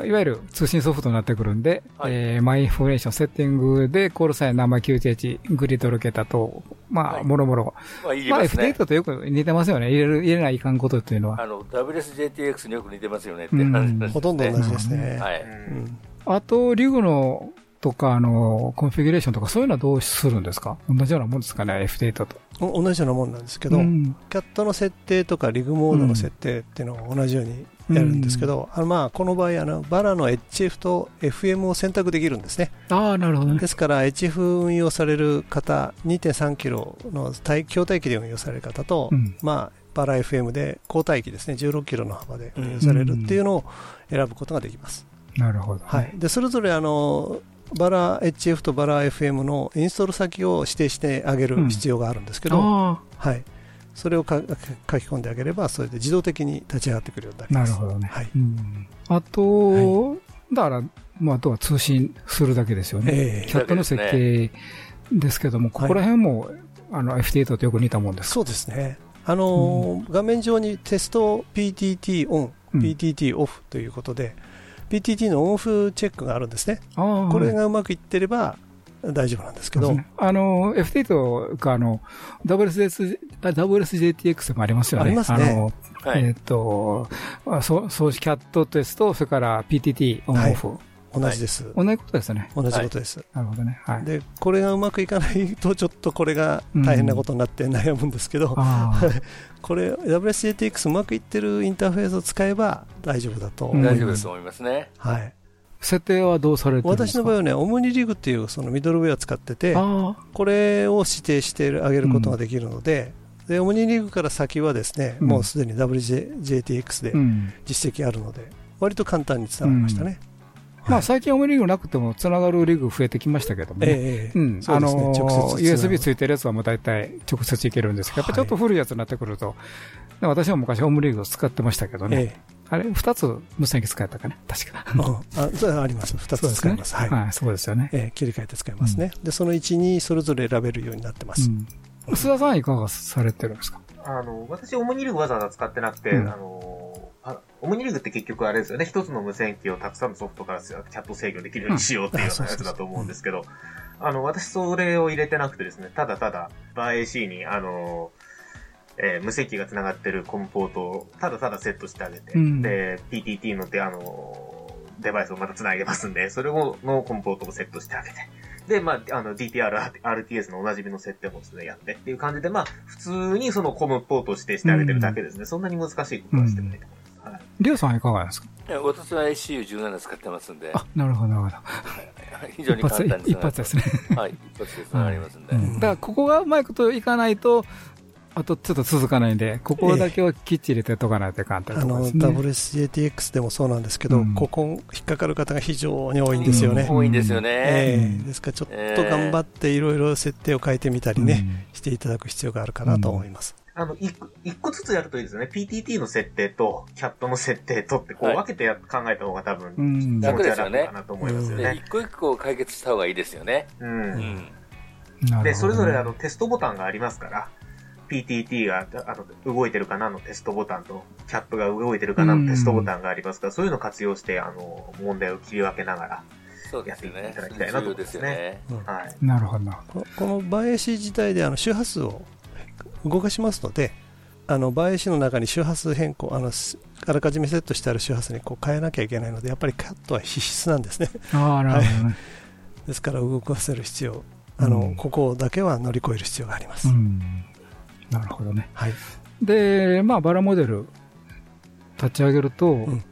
Speaker 2: いわゆる通信ソフトになってくるんで、
Speaker 4: はい
Speaker 2: えー My Information Setting で、コールサイン生911、グリッドロケータと、まあ、
Speaker 4: はい
Speaker 2: もろもろ。
Speaker 4: まあ、いり
Speaker 2: まあ、
Speaker 4: ますね。
Speaker 2: FT8 とよく似てますよね。入れる、入れないかんことっていうのは。
Speaker 4: あの、WSJTX によく似てますよねって
Speaker 2: うん
Speaker 4: 話ですね。
Speaker 5: ほとんど同じですね。
Speaker 4: はい。
Speaker 5: うん
Speaker 2: あと、リグの、とか、あの、コンフィギュレーションとか、そういうのはどうするんですか？同じようなもんですかね、F8 と。
Speaker 5: お同じようなもんなんですけど、
Speaker 2: うん
Speaker 5: キャットの設定とかリグモードの設定っていうのを同じようにやるんですけど、あのまあこの場合あの、バラの HF と FM を選択できるんですね。
Speaker 2: ああ、なるほどね
Speaker 5: で。すから HF 運用される方、2.3キロの帯筐体機で運用される方と、
Speaker 2: うん
Speaker 5: まあ、バラ FM で交代機ですね、16キロの幅で運用されるっていうのを選ぶことができます。
Speaker 2: なるほど。
Speaker 5: はい、でそれぞれあのバラ HF とバラ FM のインストール先を指定してあげる必要があるんですけど、
Speaker 2: あ
Speaker 5: はい、それをか書き込んであげれば、それで自動的に立ち上がってくるようにな
Speaker 2: あ、
Speaker 5: ります。
Speaker 2: なるほどね。
Speaker 5: はい。
Speaker 2: うん。あと、だから、まあ、あとは通信するだけですよね。
Speaker 5: ええ。
Speaker 2: キャットの設計ですけども、ここら辺も、あの、FT8 とよく似たもんですか？
Speaker 5: そうですね。あのー画面上にテスト PTT オン、
Speaker 2: うん。
Speaker 5: PTT オフということで、PTT のオンオフチェックがあるんですね。これがうまくいってれば大丈夫なんですけど、
Speaker 2: ねあの、FT8 が、あの、WSS、あ WSJTX もありますよね。
Speaker 5: ありますね
Speaker 2: えっ、と、あそう、そうキャットテスト、それから PTT オンオフ。
Speaker 5: 同じです。
Speaker 2: 同じことですね。
Speaker 5: 同じことです。
Speaker 2: なるほどね。はい。
Speaker 5: で、これがうまくいかないと、ちょっとこれが大変なことになって悩むんですけど、
Speaker 2: ああ
Speaker 5: これ、WSJTX うまくいってるインターフェースを使えば大丈夫だと思います。
Speaker 4: 大丈夫ですと思いますね。
Speaker 5: はい。
Speaker 2: 設定はどうされてるんですか？
Speaker 5: 私の場合はね、オムニリグっていうそのミドルウェアを使ってて、
Speaker 2: あ
Speaker 5: これを指定してあげることができるので、でオムニリグから先はですね、
Speaker 2: うん
Speaker 5: もうすでに WJTX で。実績あるので、割と簡単に伝わりましたね。
Speaker 2: まあ最近オムリグなくてもつながるリグ増えてきましたけどもね。あの USB ついてるやつはもう大体直接いけるんですけど、やっぱちょっと古いやつになってくると、で私も昔オムリグを使ってましたけどね。
Speaker 5: え
Speaker 2: あれ、二つ無線機使えたかね？確か。
Speaker 5: うんあそれはあります、2つ使います。はい
Speaker 2: はい、そうですよね。
Speaker 5: ええ切り替えて使いますね。で、その1、2それぞれ選べるようになってます。
Speaker 2: うん。須田さんいかがされてるんですか？
Speaker 3: あの、私、オムニリグわざわざ使ってなくて、
Speaker 2: うん
Speaker 3: あの、あオムニリグって結局あれですよね、一つの無線機をたくさんのソフトからキャット制御できるようにしようっていうようなやつだと思うんですけど、あの、私それを入れてなくてですね、ただただ、バー AC に、あの、えー無線機が繋がってるコンポートをただただセットしてあげて、
Speaker 2: うん。
Speaker 3: で、PTT ので、あの、デバイスをまた繋いでますんで、それを、のコンポートをセットしてあげて、で、まあ、あの、DPR、RTS のおなじみの設定もですね、やってっていう感じで、まあ、普通にそのコムポートを指定してあげてるだけですね。そんなに難しいことはしてないと。思います。はい。
Speaker 2: リオさんいかがですか？
Speaker 4: いや私は SCU17 使ってますんで、
Speaker 2: あ、なるほど、なるほど。
Speaker 4: 非常に簡単に
Speaker 2: 一発ですね。
Speaker 4: はい、一発で繋がりますんで。
Speaker 2: うんだから、ここがうまいこといかないと、あとちょっと続かないんで、ここだけはきっちり入れてとかないといかんという
Speaker 5: あの。WSJTX でもそうなんですけど、
Speaker 2: うん
Speaker 5: ここ引っかかる方が非常に多いんですよね。
Speaker 2: うん
Speaker 4: 多いんですよね。
Speaker 5: ええですからちょっと頑張っていろいろ設定を変えてみたりね、していただく必要があるかなと思います。
Speaker 3: あの、一個一個ずつやるといいですよね。PTT の設定と、キャットの設定とって、こう
Speaker 4: はい
Speaker 3: 分けてや考えた方が多分、
Speaker 2: うん。
Speaker 3: 気持ちは楽かなと思いますよ
Speaker 4: で
Speaker 3: ね。
Speaker 4: 一個一個解決した方がいいですよね。
Speaker 3: う。
Speaker 4: うんん。
Speaker 2: なるほど
Speaker 3: で、それぞれあの、テストボタンがありますから、PTT が、あの、動いてるかなのテストボタンと、キャットが動いてるかなのテストボタンがありますから、そういうのを活用して、あの、問題を切り分けながら、
Speaker 4: そうですよね。
Speaker 3: やっていただきたいなと思いますね
Speaker 4: ね。
Speaker 3: はい。
Speaker 2: なるほどな。
Speaker 5: ここのバーエシ自体であの周波数を動かしますので、あのバーエシの中に周波数変更、あのすあらかじめセットしてある周波数にこう変えなきゃいけないので、やっぱりカットは必須なんですね。
Speaker 2: ああ、なるほどね。
Speaker 5: ですから動かせる必要、あの、
Speaker 2: うん
Speaker 5: ここだけは乗り越える必要があります。
Speaker 2: うん。なるほどね。
Speaker 5: はい。
Speaker 2: で、まあ、バラモデル立ち上げると、
Speaker 5: ん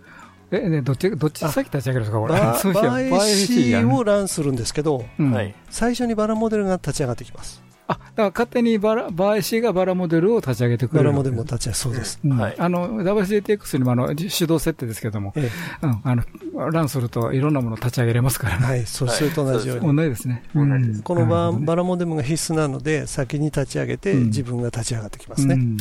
Speaker 2: え、ね、どっち、どっち先立ち上げるんですか、これ。
Speaker 5: バ
Speaker 2: そういや
Speaker 5: ーをランするんですけど。最初にバラモデルが立ち上がってきます。
Speaker 2: あ、だから勝手にバラ、バー AC がバラモデルを立ち上げてくれる。
Speaker 5: バラモデルも立ち上がそうです。
Speaker 2: うん
Speaker 4: はい
Speaker 2: あの、WSJTX にもあの、手動設定ですけども、
Speaker 5: え
Speaker 2: うん、あの、ランするといろんなもの立ち上げれますから
Speaker 5: え、
Speaker 2: ね。
Speaker 5: はい、そうそれと同じように。
Speaker 2: 同じですね。
Speaker 3: 同じです
Speaker 2: うん
Speaker 5: このバ,、 VARA モデムが必須なので、先に立ち上げて、
Speaker 2: うん
Speaker 5: 自分が立ち上がってきますね。
Speaker 2: うん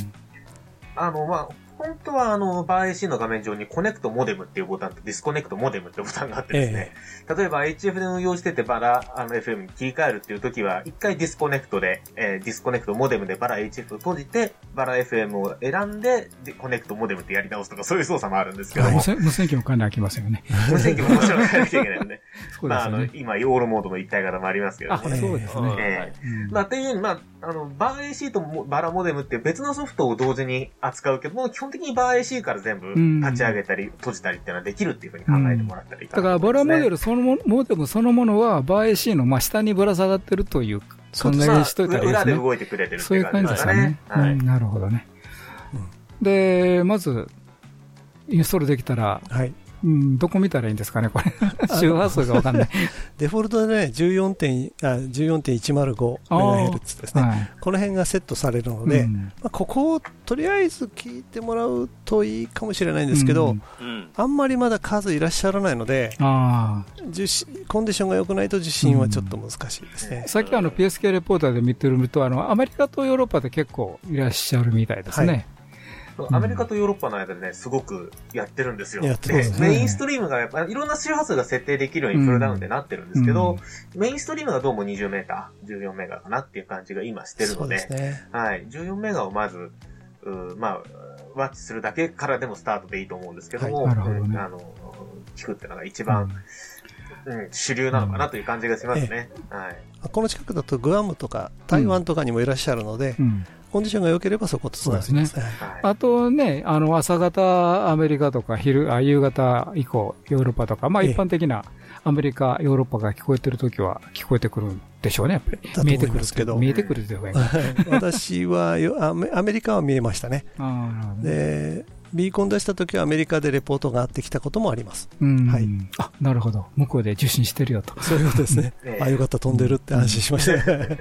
Speaker 3: あの、まあ、本当はあの、 VarAC の画面上に Connect Modem っていうボタンと Disconnect Modem っていうボタンがあってですね、例えば HF で運用してて VARA あの FM に切り替えるっていう時は、一回 disconnect で、えー Disconnect Modem で VARA HF を閉じて、 VARA FM を選んで、で Connect Modem ってやり直すとか、そういう操作もあるんですけども
Speaker 2: 無、線機もかなり開きますよね。
Speaker 3: 無線機ももちろん変えなきゃいけないので、
Speaker 2: そう
Speaker 3: まあ、あの。今、オールモードの一体型もありますけど
Speaker 2: あ、
Speaker 3: ね。
Speaker 2: そうですね。
Speaker 3: ええ
Speaker 2: うん
Speaker 3: まあ、っていうように、まあ、あの、バー AC ともバラモデムって別のソフトを同時に扱うけども、基本的にバー AC から全部
Speaker 2: ん
Speaker 3: 立ち上げたり、閉じたりっていうのはできるっていうふうに考えてもらったらいいか
Speaker 2: だから、
Speaker 3: なと思いますね、
Speaker 2: バラモデルそのも、モデムそのものは、バー AC の真下にぶら下がってるという考えにしといたらいいですね。
Speaker 3: 裏で動いてくれてるって
Speaker 2: そういうう
Speaker 3: い感
Speaker 2: 感じですすかね
Speaker 3: じでかね。。はい。
Speaker 2: うんなるほどね。で、まず、インストールできたら、
Speaker 5: はい。
Speaker 2: うん、どこ見たらいいんですかね、これ。周波数がわかんない。
Speaker 5: デフォルトでね、14点あ 14.105MHz ですね、
Speaker 2: はい
Speaker 5: この辺がセットされるので、
Speaker 2: うん
Speaker 5: まあ、ここをとりあえず聞いてもらうといいかもしれないんですけど、
Speaker 2: うん
Speaker 4: うん。
Speaker 5: あんまりまだ数いらっしゃらないので、
Speaker 2: あ
Speaker 5: 受信コンディションが良くないと受信はちょっと難しいですね
Speaker 2: あ。。さっきあの PSK レポーターで見てると、あの、アメリカとヨーロッパで結構いらっしゃるみたいですね。
Speaker 3: アメリカとヨーロッパの間でね、すごくやってるんですよ。
Speaker 5: やってます
Speaker 2: ね
Speaker 3: メインストリームがやっぱ、いろんな周波数が設定できるようにプルダウンでなってるんですけど、メインストリームがどうも20メーター、14メガかなっていう感じが今してるので、
Speaker 5: ですね。
Speaker 3: はい。14メガをまず、うーまあ、ワッチするだけからでもスタートでいいと思うんですけども、
Speaker 2: はいどね
Speaker 3: うんあの、聞くっていうのが一番、うん、主流なのかなという感じがしますね。はい。
Speaker 5: この近くだとグアムとか台湾とかにもいらっしゃるので、
Speaker 2: うん
Speaker 5: コンディションが良ければそことつながりますね。
Speaker 3: はい。
Speaker 2: あとね、あの、朝方アメリカとか、昼、あ夕方以降ヨーロッパとか、まあ
Speaker 5: ええ
Speaker 2: 一般的なアメリカ、ヨーロッパが聞こえてるときは聞こえてくるんでしょうね、やっぱり。見えてくる
Speaker 5: けど
Speaker 2: 見えてくるっていう方がいいか
Speaker 5: はい私はよアメアメリカは見えましたね。
Speaker 2: ああ、なるほどね。
Speaker 5: で、ビーコン出した時はアメリカでレポートがあってきたこともあります。
Speaker 2: うん
Speaker 5: はい
Speaker 2: あ、なるほど。向こうで受信してるよと。
Speaker 5: そういうことですね
Speaker 3: ええ。
Speaker 5: あ、よかった、飛んでるって安心しました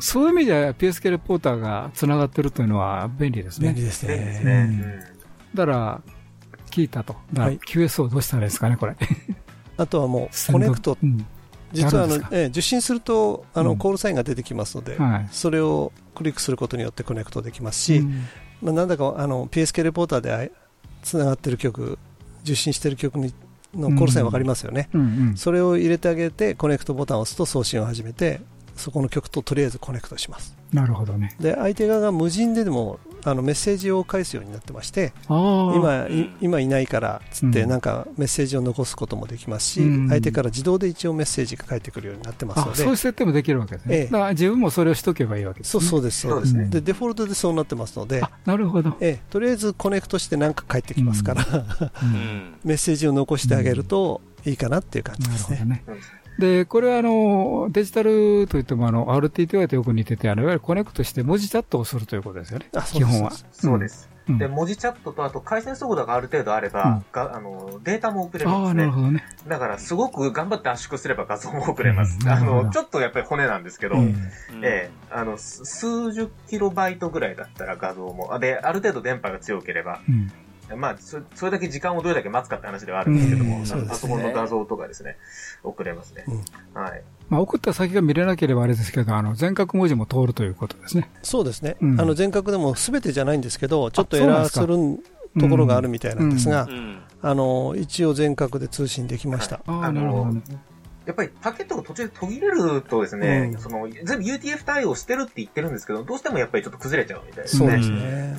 Speaker 2: そういう意味では PSK レポーターが繋がってるというのは便利ですね。
Speaker 5: 便利ですね。
Speaker 3: ね。
Speaker 2: だから、聞いたと。
Speaker 5: はい
Speaker 2: QS をどうしたらいいですかね、これ。
Speaker 5: あとはもう、 connect。
Speaker 2: うん
Speaker 5: 実はあのええ受信するとあ
Speaker 2: うん
Speaker 5: のコールサインが出てきますので、
Speaker 2: はい
Speaker 5: それをクリックすることによって connect できますし、
Speaker 2: うん
Speaker 5: まあ、なんだかあの PSK レポーターであつながってる局、受信してる局にのコールサイン分かりますよね、
Speaker 2: うんうん。
Speaker 5: それを入れてあげて、 connect ボタンを押すと送信を始めて、そこの局ととりあえず connect します。
Speaker 2: なるほどね。
Speaker 5: で、相手側が無人ででもあのメッセージを返すようになってまして。今い今いないからつって、
Speaker 2: うん
Speaker 5: なんかメッセージを残すこともできますし、
Speaker 2: うん
Speaker 5: 相手から自動で一応メッセージが返ってくるようになってます
Speaker 2: あ
Speaker 5: ので、
Speaker 2: そういう設定もできるわけですね。
Speaker 5: ええ
Speaker 2: だから自分もそれをしとけばいいわけですね。
Speaker 5: そうそうです、そうです
Speaker 3: そう
Speaker 5: ね。
Speaker 2: で
Speaker 5: デフォルトでそうなってますので
Speaker 2: あ、、なるほど。
Speaker 5: ええ、とりあえず connect して何か返ってきますから、
Speaker 2: う
Speaker 4: うんん。
Speaker 5: メッセージを残してあげるといいかなっていう感じですね。
Speaker 2: なるほどね
Speaker 3: うん。
Speaker 2: で、これはあの、デジタルといってもあの、RTTY とよく似てて、あの、いわゆるコネクトして文字チャットをするということですよね。
Speaker 5: あそうです
Speaker 2: 基本は。
Speaker 3: そうです。
Speaker 2: うん。
Speaker 3: で、文字チャットと、あと回線速度がある程度あれば、
Speaker 2: うん
Speaker 3: があのデータも送れるん
Speaker 2: ああ、
Speaker 3: ですね
Speaker 2: ね。
Speaker 3: だから、すごく頑張って圧縮すれば画像も送れます。あ
Speaker 2: うんなるほど
Speaker 3: の、ちょっとやっぱり骨なんですけど、ええ、あの、す数十キロバイトぐらいだったら画像も、あで、ある程度電波が強ければ、
Speaker 2: うん。
Speaker 3: まあそ、それだけ時間をどれだけ待つかって話ではあるんですけども、パソコンの画像とかですね、送れますね。はい。
Speaker 2: まあ、送った先が見れなければあれですけど、あの、全角文字も通るということですね。
Speaker 5: そうですね。
Speaker 2: うん
Speaker 5: あの全角でも全てじゃないんですけど、ちょっとエラーするところがあるみたいなんですが、
Speaker 4: うん。
Speaker 5: あの一応全角で通信できました。
Speaker 2: ああ、
Speaker 3: あ
Speaker 2: なるほど
Speaker 3: の
Speaker 2: ね。、
Speaker 3: やっぱりパケットが途中で途切れるとですね、
Speaker 5: うん
Speaker 3: その、全部 UTF 対応してるって言ってるんですけど、どうしてもやっぱりちょっと崩れちゃうみたいですね。
Speaker 5: そうですね。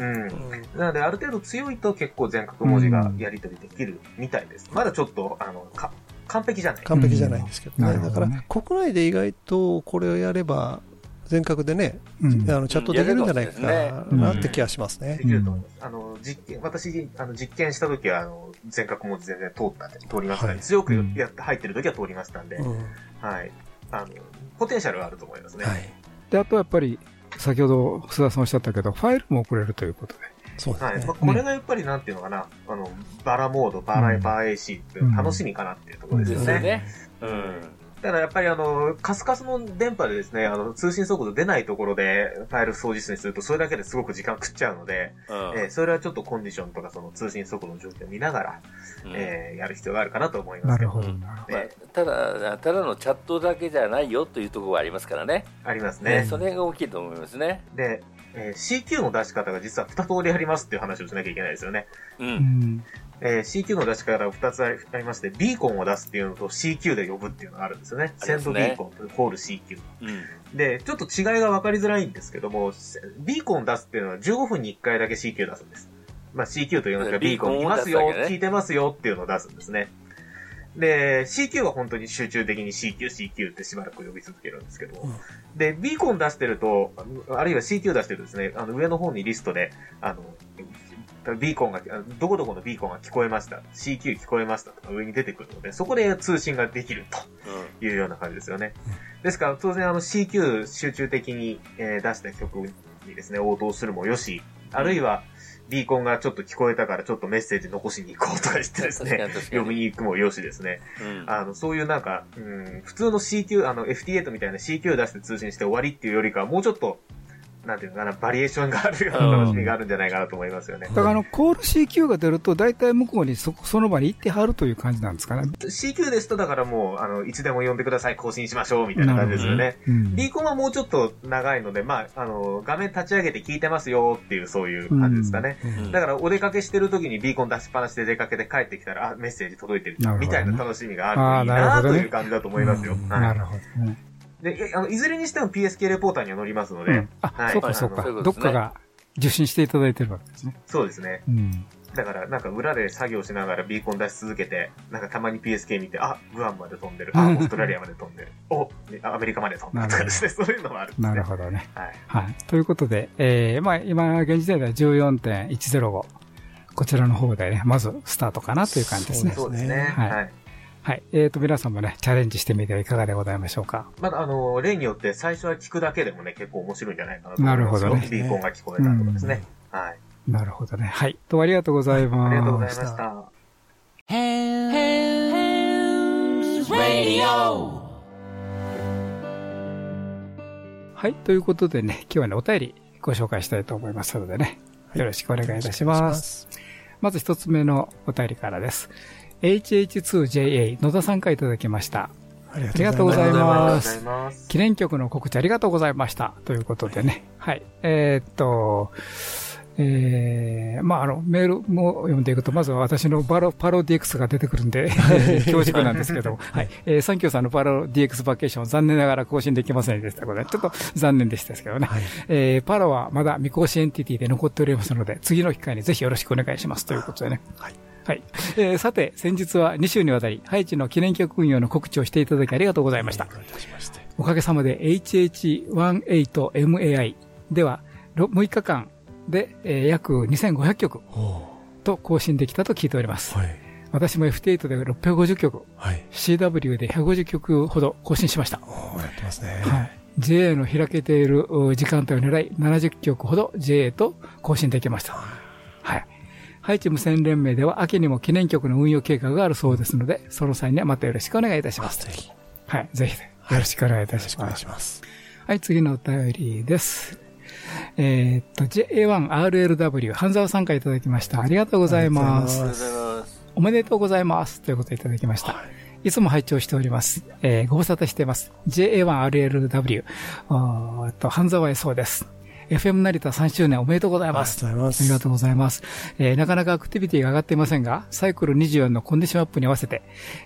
Speaker 3: うん。なので、ある程度強いと結構全角文字がやり取りできるみたいです。まだちょっと、あの、か完璧じゃない。
Speaker 5: 完璧じゃないんですけどね。
Speaker 2: うんなる
Speaker 5: だか
Speaker 2: ほどね
Speaker 5: ら国内で意外とこれをやれば全角でね、
Speaker 2: うん
Speaker 5: あのチャットできるんじゃないか
Speaker 2: うん
Speaker 5: なって気がしますね
Speaker 3: で。きると思います。あの、実験、私、あの、実験した時は、あの、全角文字全然通ったんで、通りましたね。
Speaker 5: はい
Speaker 3: 強く
Speaker 2: うん
Speaker 3: やって入ってる時は通りましたんで、
Speaker 5: うん
Speaker 3: はい。あの、ポテンシャルはあると思いますね。
Speaker 5: はい。
Speaker 2: で、あとやっぱり、先ほど須田さんおっしゃったけど、ファイルも送れるということで。
Speaker 3: はい。
Speaker 5: そうですね
Speaker 3: まあ、。これがやっぱりなんていうのかな、あの、バラモード、バラ、
Speaker 2: うん
Speaker 3: バー AC っていう楽しみかなっていうところですよね。
Speaker 4: ですよね。うん。
Speaker 3: だからやっぱりあの、カスカスの電波でですね、あの、通信速度出ないところでファイル送実にすると、それだけですごく時間食っちゃうので、
Speaker 4: うん
Speaker 3: えーそれはちょっとコンディションとかその通信速度の状況を見ながら、
Speaker 4: うん
Speaker 3: えーやる必要があるかなと思いますけど。
Speaker 2: なるほど、
Speaker 4: まあ、ただ、ただのチャットだけじゃないよというところがありますからね。
Speaker 3: あります
Speaker 4: ね
Speaker 3: ね。
Speaker 4: それが大きいと思いますね。
Speaker 3: で、えー CQ の出し方が実は2通りありますっていう話をしなきゃいけないですよね。
Speaker 4: う。
Speaker 2: うんん。
Speaker 3: えー CQ の出し方が2つありありまして、ビーコンを出すっていうのと CQ で呼ぶっていうのがあるんですよね。センドビーコンとコール CQ。
Speaker 4: うん。
Speaker 3: で、ちょっと違いが分かりづらいんですけども、ビーコン出すっていうのは15分に1回だけ CQ 出すんです。まあ CQ というのがビーコンいますよ、
Speaker 4: ね
Speaker 3: 聞いてますよっていうのを出すんですね。で、CQ は本当に集中的に CQ、CQ ってしばらく呼び続けるんですけど、で、ビーコン出してると、あるいは CQ 出してるとですね、あの上の方にリストで、あの、ビーコンが、あどこどこのビーコンが聞こえました。CQ 聞こえましたとか上に出てくるので、そこで通信ができるというような感じですよね。ですから、当然あの CQ 集中的に、えー出した曲にですね、応答するもよし、あるいは、ビーコンがちょっと聞こえたからちょっとメッセージ残しに行こうとか言ってですね読みに行くもよしですね。
Speaker 4: うん。
Speaker 3: あの、そういうなんか、うん、普通の CQ、あの、FT8 みたいな CQ 出して通信して終わりっていうよりかは、もうちょっと、なんていうのかな、バリエーションがあるような楽しみがあるんじゃないかなと思いますよね。
Speaker 2: だからあの、コール CQ が出ると、大体向こうにそ、その場に行ってはるという感じなんですかね。
Speaker 3: CQ ですと、だからもう、あの、いつでも呼んでください、更新しましょう、みたいな感じですよね。
Speaker 2: うん。
Speaker 3: ビーコンはもうちょっと長いので、まあ、あの、画面立ち上げて聞いてますよっていう、そういう感じですかね。
Speaker 4: うん
Speaker 3: だから、お出かけしてる時にビーコン出しっぱなしで出かけて帰ってきたら、あ、メッセージ届いてるみたいな楽しみがあるといいなという感じだと思いますよ。
Speaker 2: なるほどね。
Speaker 3: で、えあの、いずれにしても PSK レポーターには載りますので、
Speaker 2: うん。あ、
Speaker 3: はい
Speaker 2: そうかそうかどっかが受信していただいてるわけですね。
Speaker 3: そうですね。
Speaker 2: うん。
Speaker 3: だから、なんか裏で作業しながらビーコン出し続けて、なんかたまに PSK 見て、あ、グアムまで飛んでる。あ、オーストラリアまで飛んでる。お、アメリカまで飛んだとかですね。そういうのもあるんですね。
Speaker 2: なるほどね。
Speaker 3: はい。
Speaker 2: はい。ということで、えー、まあ、今、現時点では14.105。こちらの方でね、まずスタートかなという感じですね。
Speaker 3: そうですね。
Speaker 2: はい
Speaker 3: はい。
Speaker 2: はい。えっ、と、皆さんもね、チャレンジしてみてはいかがでございましょうか。
Speaker 3: まだ、あの、例によって最初は聞くだけでもね、結構面白いんじゃないかなと思いますよ。
Speaker 2: なるほどね
Speaker 3: ビーコンが聞こえたとかですね。はい。
Speaker 2: なるほどね。はい。どうもありがとうございます。
Speaker 3: ありがとうございました。
Speaker 2: はい。ということでね、今日はね、お便りご紹介したいと思いますのでね、よろしくお願いいたします。まず一つ目のお便りからです。HH2JA 野田さんからいただきました。
Speaker 5: あり
Speaker 2: がとうございます。記念曲の告知ありがとうございました。ということでね。はい。えーっと、えー、まあ、あの、メールも読んでいくと、まずは私のパロ、パロ DX が出てくるんで、恐縮なんですけど、はい。えー、サンキューさんのパロ DX バケーション、残念ながら更新できませんでしたので、ちょっと残念でしたけどね。えー、パロはまだ未更新エンティティで残っておりますので、次の機会にぜひよろしくお願いします。ということでね。
Speaker 5: はい。
Speaker 2: はい。えー、さて、先日は2週にわたり、ハイチの記念曲運用の告知をしていただきありがとうございました。
Speaker 5: お
Speaker 2: かげさまで HH18MAI ではろ6日間で、えー約2500曲
Speaker 5: お
Speaker 2: と更新できたと聞いております。
Speaker 5: はい。
Speaker 2: 私も FT8 で650曲、
Speaker 5: はい。
Speaker 2: CW で150曲ほど更新しました。
Speaker 5: おやってますね。
Speaker 2: はい。JA の開けているう時間帯を狙い70曲ほど JA と更新できました。はい。ハイチ無線連盟では秋にも記念曲の運用計画があるそうですので、その際にはまたよろしくお願いいたします。
Speaker 5: ぜひ。よ
Speaker 2: はい。ぜひ、よろしくお願いいた
Speaker 5: ろし
Speaker 2: ます。
Speaker 5: いします。
Speaker 2: はい、次のお便りです。えーっと、J1RLW、半沢さんからいただきました。ありがとうございます。おめでとうございます。ということでいただきました。いつも拝聴しております。えーご無沙汰しています。JA1RLW、あーっと、半沢へそうです。FM 成田3周年おめでとうございます。
Speaker 5: ありがとうございます
Speaker 2: ありがとうございます。えーなかなかアクティビティが上がっていませんが、サイクル24のコンディションアップに合わせて、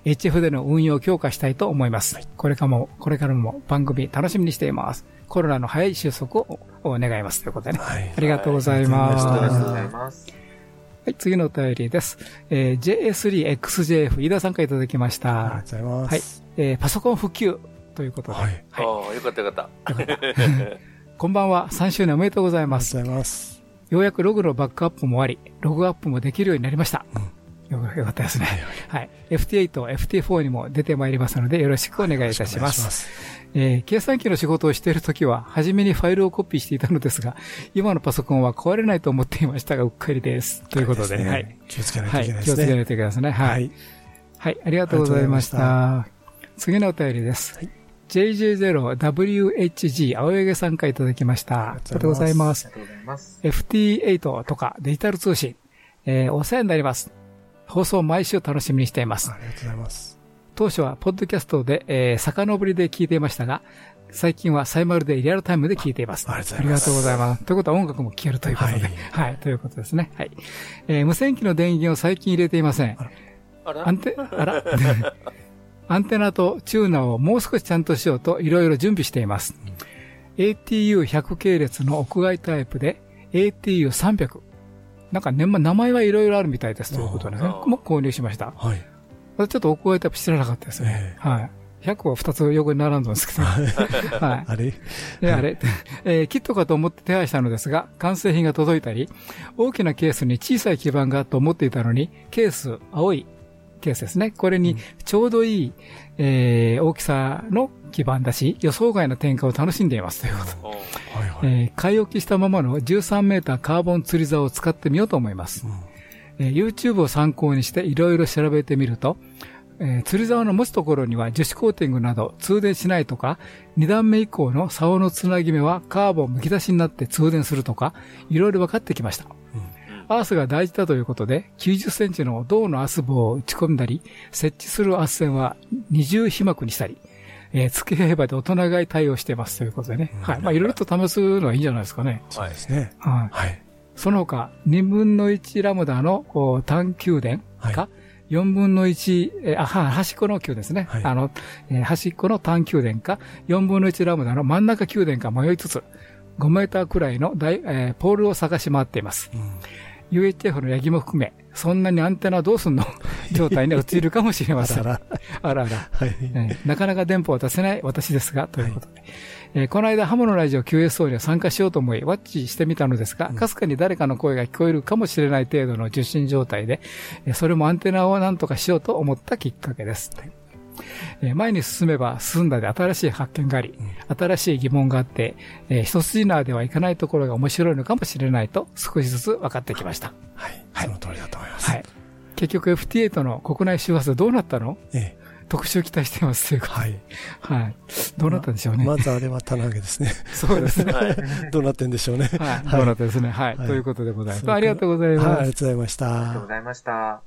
Speaker 2: HF での運用を強化したいと思います。これからも、これからも番組楽しみにしています。コロナの早い収束をお願います。ということでね。
Speaker 5: はい
Speaker 2: ありがとうございます。
Speaker 3: ありがとうございます。
Speaker 2: はい、次のお便りです。えー JA3XJF、飯田さんからいただきました。
Speaker 5: ありがとうございま
Speaker 2: はい
Speaker 5: す。。
Speaker 2: えーパソコン復旧ということで。
Speaker 5: はい。
Speaker 4: ああ、よかったよかった。
Speaker 2: こんばんは。3周年おめでとうございます。
Speaker 5: ます。
Speaker 2: ようやくログのバックアップもあり、ログアップもできるようになりました。よよかったですね。はい。FT8、FT4 にも出てまいりますので、よろしくお願いいたします。
Speaker 5: お願いします。
Speaker 2: えー計算機の仕事をしているときは、初めにファイルをコピーしていたのですが、今のパソコンは壊れないと思っていましたが、うっかりです。ということで、はい。
Speaker 5: 気をつけないと
Speaker 2: はいい。
Speaker 5: けないですね。
Speaker 2: 気をつけないといけないですね。はい。
Speaker 5: はい。
Speaker 2: はい、ありがとうございました。次のお便りです。
Speaker 5: はい
Speaker 2: JJ0WHG 青柳さんからいただきました。ありがとうございます。
Speaker 3: ありがとうございます。
Speaker 2: FT8 とかデジタル通信、えーお世話になります。放送毎週楽しみにしています
Speaker 5: あ。りがとうございます。
Speaker 2: 当初はポッドキャストで、えー、遡りで聞いていましたが、最近はサイマルでリアルタイムで聞いています。
Speaker 5: ありがとうございます
Speaker 2: ありがとうございます。ということは音楽も聴けるということで。
Speaker 5: は
Speaker 2: はいい。ということですね。はい。えー無線機の電源を最近入れていません。
Speaker 4: あら
Speaker 2: アンテ、あら アンテナとチューナーをもう少しちゃんとしようといろいろ準備しています。ATU100 系列の屋外タイプで ATU300。なんか、ね、ま名前はいろいろあるみたいですということでね。もう購入しました。
Speaker 5: はい。
Speaker 2: 私ちょっと屋外タイプ知らなかったですね。
Speaker 5: え
Speaker 2: はい。100は2つ横に並んだんですけど。はい。
Speaker 5: あれ？
Speaker 2: で、あれ、えーキットかと思って手配したのですが、完成品が届いたり、大きなケースに小さい基板がと思っていたのに、ケース、青いケースですね。これにちょうどいい、えー大きさの基板だし、予想外の点火を楽しんでいますということ。
Speaker 4: うん
Speaker 5: はいはい。
Speaker 2: えー買い置きしたままの13メーターカーボン釣り竿を使ってみようと思います。えー YouTube を参考にしていろいろ調べてみると、えー釣り竿の持つところには樹脂コーティングなど通電しないとか、2段目以降の竿のつなぎ目はカーボン剥き出しになって通電するとか、いろいろ分かってきました。アースが大事だということで、90センチの銅のアス棒を打ち込んだり、設置する圧線は二重被膜にしたり、えー付け合えばで大人買い対応してますということでね。はい。まあ、いろいろと試すのはいいんじゃないですかね。
Speaker 5: そうですね。
Speaker 2: はい。
Speaker 5: はい。
Speaker 2: その他、2分の1ラムダの単給電か、
Speaker 5: は
Speaker 2: 4分の1、えーあ、は端っこの給ですね。
Speaker 5: はい
Speaker 2: あの、えー端っこの単給電か、4分の1ラムダの真ん中給電か迷いつつ、5メーターくらいの大、えーポールを探し回っています。UHF のヤギも含め、そんなにアンテナどうすんの？状態に陥るかもしれません。
Speaker 5: あら
Speaker 2: あらなかなか電波を出せない私ですが、ということで。えーこの間、ハモのラジオ QSO には参加しようと思い、ワッチしてみたのですが、かすかに誰かの声が聞こえるかもしれない程度の受信状態で、えーそれもアンテナを何とかしようと思ったきっかけです。えー前に進めば進んだで新しい発見があり、新しい疑問があって、えー一筋縄ではいかないところが面白いのかもしれないと少しずつ分かってきました。
Speaker 5: はい。その通りだと思います。
Speaker 2: はい。結局 FT8 の国内周波数どうなったの？
Speaker 5: え
Speaker 2: 特集期待してますという
Speaker 5: え。
Speaker 2: ことで
Speaker 5: はい。
Speaker 2: はい。どうなったんでしょうね。
Speaker 5: まずあれは棚上げですね。
Speaker 2: そうですね。
Speaker 4: はい。
Speaker 5: どうなってんでしょうね。
Speaker 2: はい。どうなったですね。はい。
Speaker 5: はい
Speaker 2: ということでございます。ありがとうござい
Speaker 5: はい、あ
Speaker 2: ます。
Speaker 5: りがとうございまし
Speaker 3: ありがとう
Speaker 5: た
Speaker 3: ご。ざいました。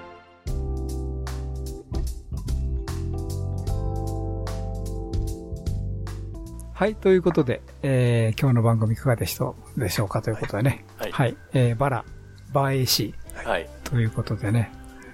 Speaker 2: はい。ということで、えー今日の番組いかがでしたでしょうかということでね。
Speaker 4: はい
Speaker 2: はい。えーバラ、バー AC
Speaker 4: はい。
Speaker 2: ということでね。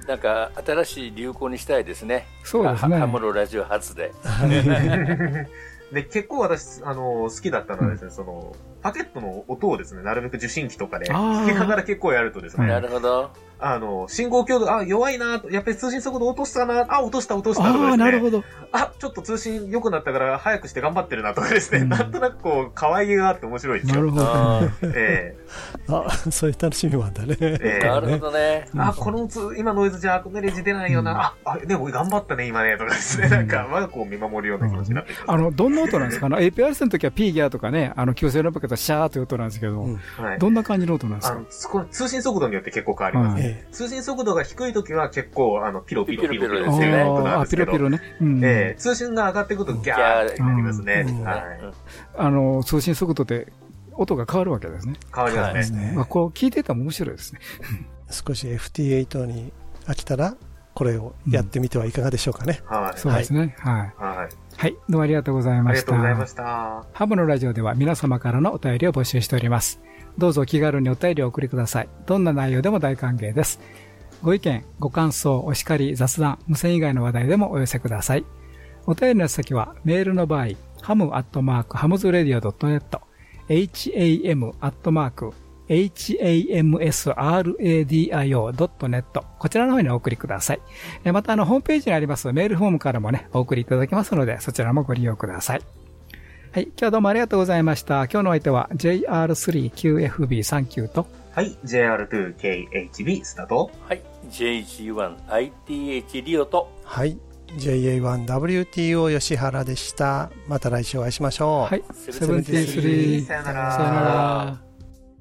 Speaker 4: なんか、新しい流行にしたいですね。
Speaker 2: そうですね
Speaker 4: ハハモのラジオ初で。
Speaker 3: で、結構私、あの、好きだったのはですね、その、パケットの音をですね、なるべく受信機とかで、聞きながら結構やるとですね、
Speaker 2: うん
Speaker 4: なるほど。
Speaker 3: あの、信号強度、あ、弱いな、やっぱり通信速度落としたな、あ、落とした落としたとかですね。
Speaker 2: ああ、なるほど。
Speaker 3: あ、ちょっと通信良くなったから早くして頑張ってるなとかですね、
Speaker 2: うん
Speaker 3: なんとなくこう、可愛げがあって面白いですよ。
Speaker 2: なるほど。
Speaker 4: あ
Speaker 3: え
Speaker 5: あ、そういう楽しみもあんだね。
Speaker 3: えええ
Speaker 4: ーなるほどね。
Speaker 3: あ、このつ、今ノイズじゃアクネレージ出ないよな、あ、あ、でも頑張ったね、今ね、とかですね、なんか、我が子を見守るような気持ちになってきます。
Speaker 2: あの、どんな音なんですか？あの、APRS の時は P ギアとかね、あの、9600とシャーという音なんですけど、
Speaker 5: うん
Speaker 3: はい。
Speaker 2: どんな感じの音なんですか？
Speaker 3: あの、通信速度によって結構変わりますね。通信速度が低い時は結構、あの、ピロピロピロピロですけど。
Speaker 2: ピロピロね。うん。
Speaker 3: ええ通信が上がってくるとギャーってなりますね。
Speaker 5: うん
Speaker 3: はい。
Speaker 2: あの、通信速度で音が変わるわけですね。
Speaker 3: 変わりますね。
Speaker 5: ね
Speaker 2: まあ、こう聞いてたら面白いですね。
Speaker 5: 少し FT8 に飽きたら、これをやってみてはいかがでしょうかね。
Speaker 3: はい。
Speaker 2: そうですね。はい。
Speaker 3: はい。
Speaker 2: はい。どうもありがとうござい
Speaker 3: あ
Speaker 2: ました。
Speaker 3: りがとうございました。
Speaker 2: ハムのラジオでは皆様からのお便りを募集しております。どうぞお気軽にお便りをお送りください。どんな内容でも大歓迎です。ご意見、ご感想、お叱り、雑談、無線以外の話題でもお寄せください。お便りの先は、メールの場合、ハム hamsradio.net こちらの方にお送りください。えまた、あの、ホームページにありますメールフォームからもね、お送りいただけますので、そちらもご利用ください。はい。今日はどうもありがとうございました。今日のお相手は JR3QFB39 と、
Speaker 3: はい。JR2KHB スタート。
Speaker 4: はい。JG1ITH リオと、
Speaker 5: はい。JA1WTO 吉原でしたまた来週お会いしましょう
Speaker 2: はいセブンティスリー
Speaker 3: さよなら
Speaker 2: さよなら